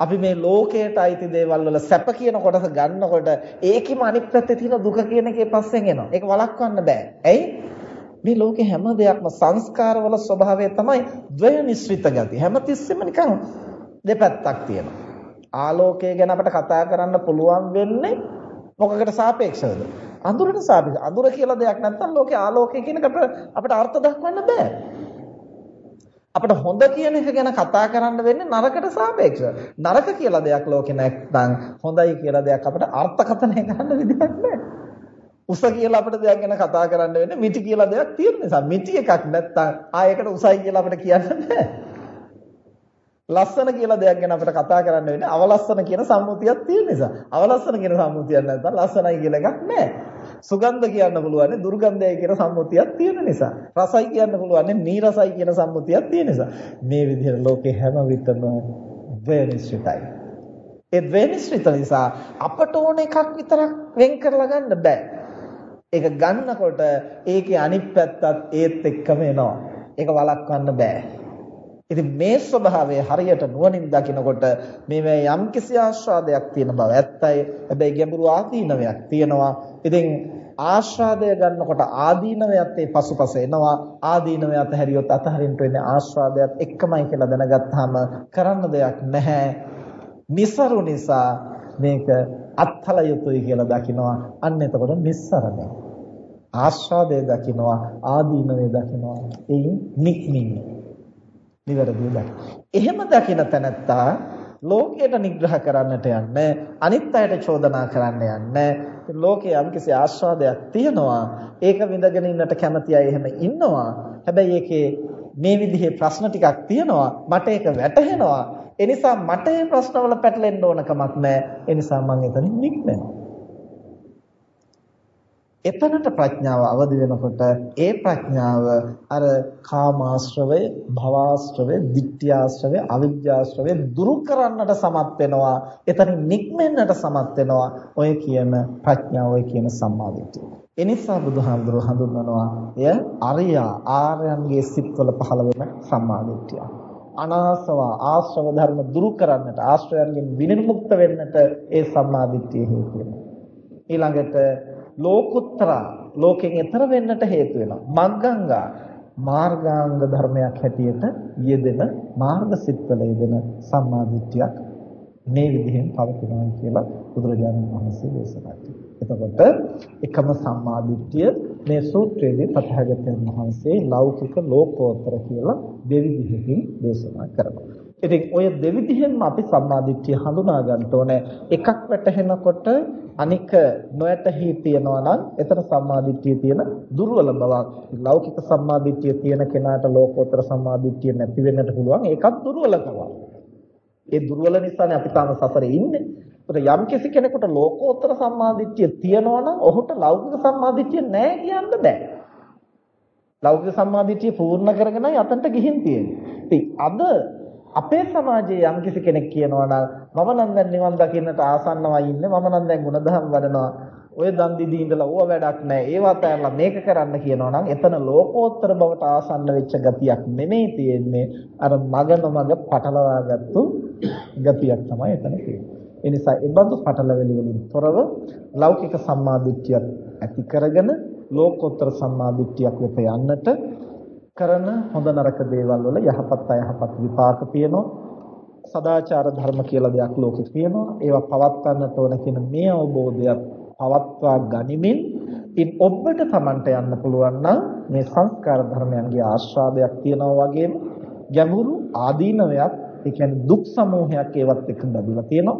අපි මේ ලෝකයට අයිති දේවල් වල සැප කියන කොටස ගන්නකොට ඒකෙම අනිත් පැත්තේ තියෙන දුක කියන එකේ පස්සෙන් එනවා. ඒක වළක්වන්න බෑ. ඇයි? මේ ලෝකේ හැම දෙයක්ම සංස්කාරවල ස්වභාවය තමයි ද්වය නිස්ෘත ගති. හැමතිස්සෙම නිකන් දෙපැත්තක් තියෙනවා. ආලෝකය ගැන අපිට කතා කරන්න පුළුවන් වෙන්නේ මොකකට සාපේක්ෂවද? අඳුරට සාපේක්ෂව. අඳුර කියලා දෙයක් නැත්නම් ලෝකේ ආලෝකය කියන එකට අපිට අර්ථ දක්වන්න බෑ. අපිට හොඳ කියන එක ගැන කතා කරන්න වෙන්නේ නරකට සාපේක්ෂව. නරක කියලා දෙයක් ලෝකේ නැත්නම් හොඳයි කියලා දෙයක් අපිට අර්ථකථනය කරන්න විදිහක් නැහැ. උස කියලා අපිට දෙයක් ගැන කතා කරන්න වෙන්නේ මිටි කියලා දෙයක් තියෙන නිසා. මිටි එකක් නැත්නම් ආයකට උසයි කියලා අපිට කියන්න බෑ. ලස්සන කියලා දෙයක් ගැන අපිට කතා කරන්න වෙන්නේ අවලස්සන කියන සම්මුතියක් තියෙන නිසා. අවලස්සන කියන සම්මුතියක් නැත්නම් ලස්සනයි කියලා එකක් නැහැ. සුගන්ධ කියන්න පුළුවන් දුර්ගන්ධයයි කියන සම්මුතියක් තියෙන නිසා. රසයි කියන්න පුළුවන් නීරසයි කියන සම්මුතියක් තියෙන නිසා. මේ විදිහට ලෝකේ හැම විටම ද්වේනිශ්චිතයි. ඒ ද්වේනිශ්චිත නිසා අපට ඕන එකක් විතරක් වෙන් කරලා ගන්න බෑ. ඒක ගන්නකොට ඒකේ අනිත් පැත්තත් ඒත් එක්කම එනවා. ඒක වළක්වන්න බෑ. ඉතින් මේ ස්වභාවය හරියට නුවණින් දකිනකොට මේ යම්කිසි ආස්වාදයක් තියෙන බව ඇත්තයි. හැබැයි ගැඹුරු ආදීනවයක් තියෙනවා. ඉතින් ආස්වාදය ගන්නකොට ආදීනවයත් ඒ පසුපස එනවා. ආදීනවය අතහැරියොත් අතහරින්න වෙන්නේ ආස්වාදයත් එක්කමයි කියලා දැනගත්තාම කරන්න දෙයක් නැහැ. નિසරු නිසා මේක අත්හල යුතුයි කියලා දකිනවා. අන්න එතකොට නිස්සරණය. ආස්වාදය දකිනවා ආදීනවය දකිනවා. එයින් නික්මින්නේ නිවැරදිව දකින්න. එහෙම දකින තැනත්තා ලෝකයට නිග්‍රහ කරන්නට යන්නේ අනිත් අයට චෝදනා කරන්න යන්නේ. ලෝකයේ යම්කිසි ආස්වාදයක් තියෙනවා ඒක විඳගෙන ඉන්නට කැමති අය එහෙම ඉන්නවා. හැබැයි ඒකේ මේ විදිහේ ප්‍රශ්න ටිකක් තියෙනවා. මට ඒක වැටහෙනවා. ඒ නිසා මට මේ ප්‍රශ්නවල පැටලෙන්න ඕන කමක් නැහැ. ඒ නිසා මම එතනින් නික්මෙනවා. එතනට ප්‍රඥාව අවදි වෙනකොට ඒ ප්‍රඥාව අර කාමාශ්‍රවය, භවආශ්‍රවය, ditthියාශ්‍රවය, අවිජ්ජාශ්‍රවය දුරු කරන්නට සමත් වෙනවා. එතනින් නික්මෙන්නට සමත් වෙනවා. ඔය කියන ප්‍රඥාව ඔය කියන සම්මාදිට්ඨිය. එනිසා බුදුහාමුදුරුව හඳුන්වනවා එය අරියා ආර්යයන්ගේ සිත්වල පහළ වෙන සම්මාදිට්ඨිය. අනාසව ආශ්‍රව ධර්ම දුරු කරන්නට ආශ්‍රයයන්ගෙන් විනිර්මුක්ත වෙන්නට ඒ සම්මාදිට්ඨිය හේතු වෙනවා. ඊළඟට ලෝකුත්තර ලෝකෙන් එතර වෙන්නට හේතු වෙනවා. මග්ගංගා මාර්ගාංග ධර්මයක් හැටියට යෙදෙන මාර්ග සිත්වල යෙදෙන සම්මාදිට්ඨියක් මේ විදිහෙන් පවතිනවා කියලා බුදුරජාණන් වහන්සේ දේශනා කළා. එතකොට එකම සම්මාදිට්ඨිය මේ සූත්‍රයේදී තථාගතයන් වහන්සේ ලෞකික ලෝකෝත්තර කියලා දෙවිදිහකින් දේශනා කරනවා. ඉතින් ඔය දෙවිදිහෙන්ම අපි සම්මාදිට්ඨිය හඳුනා ගන්න ඕනේ. එකක් වැටහෙනකොට අනික නොයැටහි තියනවා නම් එතන සම්මාදිට්ඨිය තියෙන දුර්වල බවක්. ලෞකික සම්මාදිට්ඨිය තියෙන කෙනාට ලෝකෝත්තර සම්මාදිට්ඨිය නැති වෙන්නට පුළුවන්. ඒකත් දුර්වලකමක්. ඒ දුර්වල නිසානේ අපි තාම සසරේ ඉන්නේ. ඒත් යම් කිසි කෙනෙකුට ලෝකෝත්තර සම්මාදිට්ඨිය තියෙනවා නම් ඔහුට ලෞකික සම්මාදිට්ඨිය නැහැ කියන්න බෑ. ලෞකික සම්මාදිටිය පූර්ණ කරගෙනයි අතන්ට ගිහින් තියෙන්නේ. ඉතින් අද අපේ සමාජයේ යම්කිසි කෙනෙක් කියනවා නම් මම නම් දැන් නිවන් දකින්නට ආසන්නවයි ඉන්නේ. මම නම් දැන් ಗುಣධම් වඩනවා. ඔය දන් දීදී ඉඳලා ඕව වැඩක් නැහැ ඒවා තැරලා මේක කරන්න කියනවා නම් එතන ලෝකෝත්තර බවට ආසන්න වෙච්ච ගතියක් නෙමෙයි තියෙන්නේ. අර මග නොමග පටලවාගත්තු ගතියක් තමයි එතන තියෙන්නේ. ඒ නිසා ඒ බඳු පටලැවිලි වලින් තොරව ලෞකික සම්මාදිට්ඨියක් ඇති කරගෙන ලෝකෝත්තර සම්මාදිට්ඨියක් වෙත යන්නට කරන හොඳ නරක දේවල් වල යහපත් අයහපත් විපාක තියෙනවා. සදාචාර ධර්ම කියලා දෙයක් ලෝකෙ තියෙනවා. ඒවා පවත්වන්නට ඕන කියන මේ අවබෝධයත් පවත්වා ගනිමින් ඉන් ඔබට Tamanට යන්න පුළුවන් නම් මේ සංස්කාර ධර්මයන්ගේ ආශ්‍රාදයක් තියනවා වගේම ගැඹුරු ආදීනවයක් ඒ කියන්නේ දුක් සමූහයක් ඒවත් එක්ක බැඳලා තියෙනවා.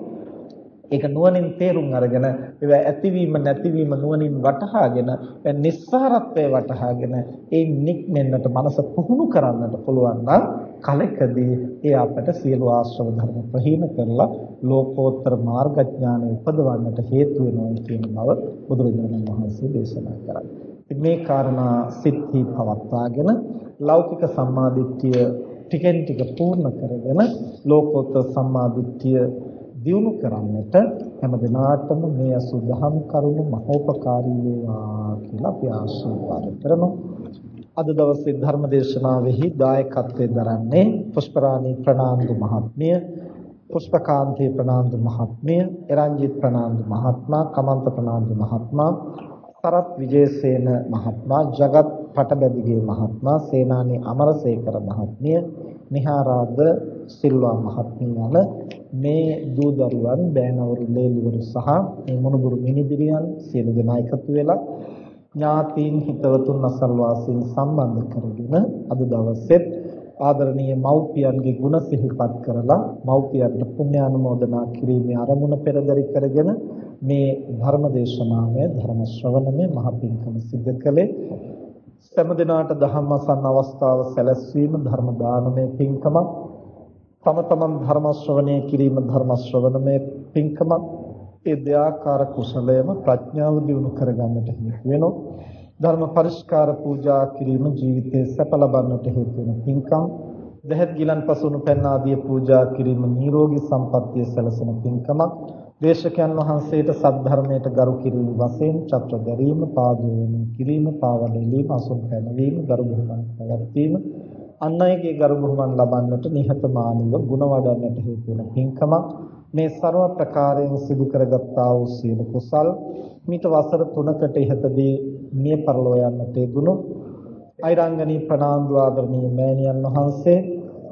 ඒක නුවණින් තේරුම් අරගෙන ඒවා ඇතිවීම නැතිවීම නුවණින් වටහාගෙන නිස්සාරත්වය වටහාගෙන ඒ නික්මෙන්නට මනස පුහුණු කරන්නට පුළුවන් නම් කලකදී ඒ අපට සියලු ආශ්‍රව ධර්ම ප්‍රහීන කරලා ලෝකෝත්තර මාර්ගඥානය උපදවන්නට හේතු වෙනවා කියන බව බුදුරජාණන් වහන්සේ දේශනා කරා. මේ කාරණා සිත්හි පවත්වාගෙන ලෞකික සම්මාදිට්ඨිය ටිකෙන් ටික පූර්ණ කරගෙන ලෝකෝත්තර සම්මාදිට්ඨිය දියුණු කරන්නට හැම දිනාටම මේ අසුදහම් කරුණු මහෝපකාරී වේවා කියලා අපි ආශිර්වාද කරමු. අද දවසේ ධර්ම දේශනාවෙහි දායකත්වයෙන් දරන්නේ පුෂ්පරාණී ප්‍රනාන්දු මහත්මිය, පුෂ්පකාන්තේ ප්‍රනාන්දු මහත්මිය, එරංජිත් ප්‍රනාන්දු මහත්මයා, කමන්ත ප්‍රනාන්දු මහත්මයා, සරත් විජේසේන මහත්මයා, ජගත් පටබැදිගේ මහත්මයා, සේනානී අමරසේකර මහත්මිය, නිහාරාද සිල්වා මහත්මිය යන මේ දූ දරුවන් බෑනවරු ලේලිවරු සහ මේ මොනුබුරු මිනිදිරියන් සියලු දෙනා එකතු වෙලා ඥාතීන් හිතවතුන් අසල්වාසීන් සම්බන්ධ කරගෙන අද දවසෙත් ආදරණීය මව්පියන්ගේ ගුණ සිහිපත් කරලා මව්පියන්ට පුණ්‍ය අනුමෝදනා කිරීමේ අරමුණ පෙරදරි කරගෙන මේ ධර්ම දේශනාවය ධර්ම ශ්‍රවණමය මහ පිංකම සිද්ධ කළේ. සෑම දිනාට ධම්මසන් අවස්ථාව සැලැස්වීම ධර්ම දානමය පිංකමක් තම තමන් ධර්ම ශ්‍රවණය කිරීම ධර්ම ශ්‍රවණමය පින්කමක් ඒ දෙආකාර කුසලයම ප්‍රඥාව දියුණු කරගන්නට හේතු වෙනවා. ධර්ම පරිස්කාර පූජා කිරීම ජීවිතේ සැප ලබන්නට හේතු වෙන පින්කම් දෙහෙත් ගිලන් පසුණු පෙන් ආදී පූජා කිරීම නිරෝගී සම්පන්නිය සැලසෙන පින්කමක් දේශකයන් වහන්සේට සද්ධර්මයට ගරු කිරීම වශයෙන් චත්‍ර දැරීම පාදෝවණය කිරීම පාවඩලීම අසුන් පැනවීම ගරු බුහුමන් පැවැත්වීම අන් අයගේ ගරු බුහුමන් ලබන්නට නිහතමානීව ගුණ වඩන්නට හේතු වෙන පින්කමක්. මේ ਸਰව ප්‍රකාරයෙන් සිදු කරගත්තා වූ සීල කුසල් මිට වසර 3කට ඉහතදී මිය පරලෝ යන්නට යෙදුණු අයිරංගනී ප්‍රනාන්දු ආදරණීය මෑණියන් වහන්සේ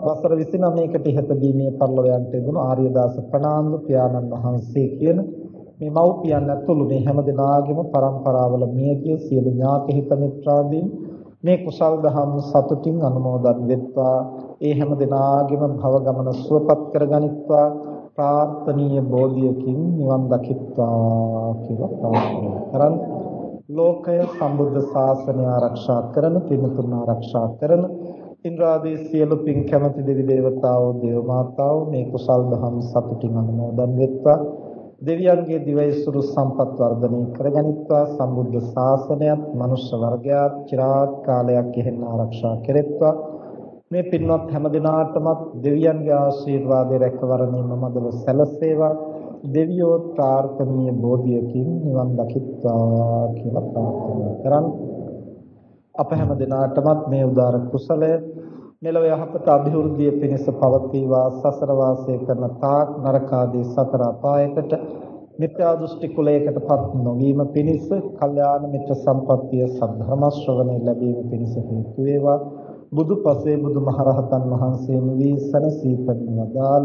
වසර 29කට ඉහතදී මිය පරලෝ යන්නට යෙදුණු ආර්යදාස ප්‍රනාන්දු පියාණන් වහන්සේ කියන මේ මව්පියන් ඇතුළු මේ හැම දිනාගෙම પરම්පරාවල මියගිය සියලු ඥාති හිත මිත්‍රාදීන් මේ කුසල් දහම් සතුටින් අනුමෝදන් වෙත්වා. ඒ හැම දිනාගෙම භව ගමන සුවපත් කරගනිත්වා. ප්‍රාර්ථනීය බෝධියකින් නිවන් දකිත්වා කියලා ප්‍රාර්ථනා කරන් ලෝකය සම්බුද්ධ ශාසනය ආරක්ෂා කරන පින්තුන් ආරක්ෂා කරන ඉන්ද්‍රාදී සියලු පින් කැමැති දෙවි දේවතාවෝ දේව මාතාවෝ මේ කුසල් දහම් සතුටින් අනුමෝදන් වෙත්වා. දෙවියන්ගේ දිවයිසුරු සම්පත් වර්ධනය කරගනිත්වා. සම්බුද්ධ ශාසනයත් මනුෂ්‍ය වර්ගයාත් චිරාත් කාලයක් එහෙන් ආරක්ෂා කෙරෙත්වා. මේ පින්වත් හැම දිනාටම දෙවියන්ගේ ආශිර්වාදය රැකවරණය මමදව සැලසේවා. දෙවියෝ ප්‍රාර්ථනීය බෝධියකින් නිවන් දකිත්වා කියලා ප්‍රාර්ථනා කරන් අප හැම දිනාටමත් මේ උදාර කුසලය මෙලොව යහපත અભිවෘද්ධිය පිණිස පවතිවා සසර වාසය කරන තාක් නරකාදී සතර අපායකට මිත්‍යා දෘෂ්ටි කුලයකටපත් නොවීම පිණිස කල්යාණ මිත්‍ර සම්පත්තිය සද්ධර්ම ශ්‍රවණය ලැබීම පිණිස හේතු වේවා. බුදු පසේ බුදු මහරහතන් වහන්සේ නිවී සනසී පරිණදාල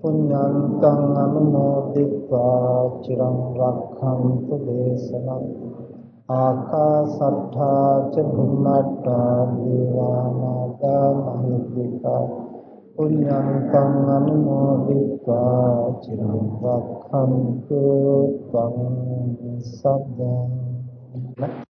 පුඤ්ඤං තං අනුමෝදිत्वा චිරං රක්ඛන්තු දේශනං ආකාසට්ඨා ච භුම්මට්ඨා දීවානාගා මහිද්దికා පුඤ්ඤං තං අනුමෝදිत्वा චිරං රක්ඛන්තු ත්වං සබ්බං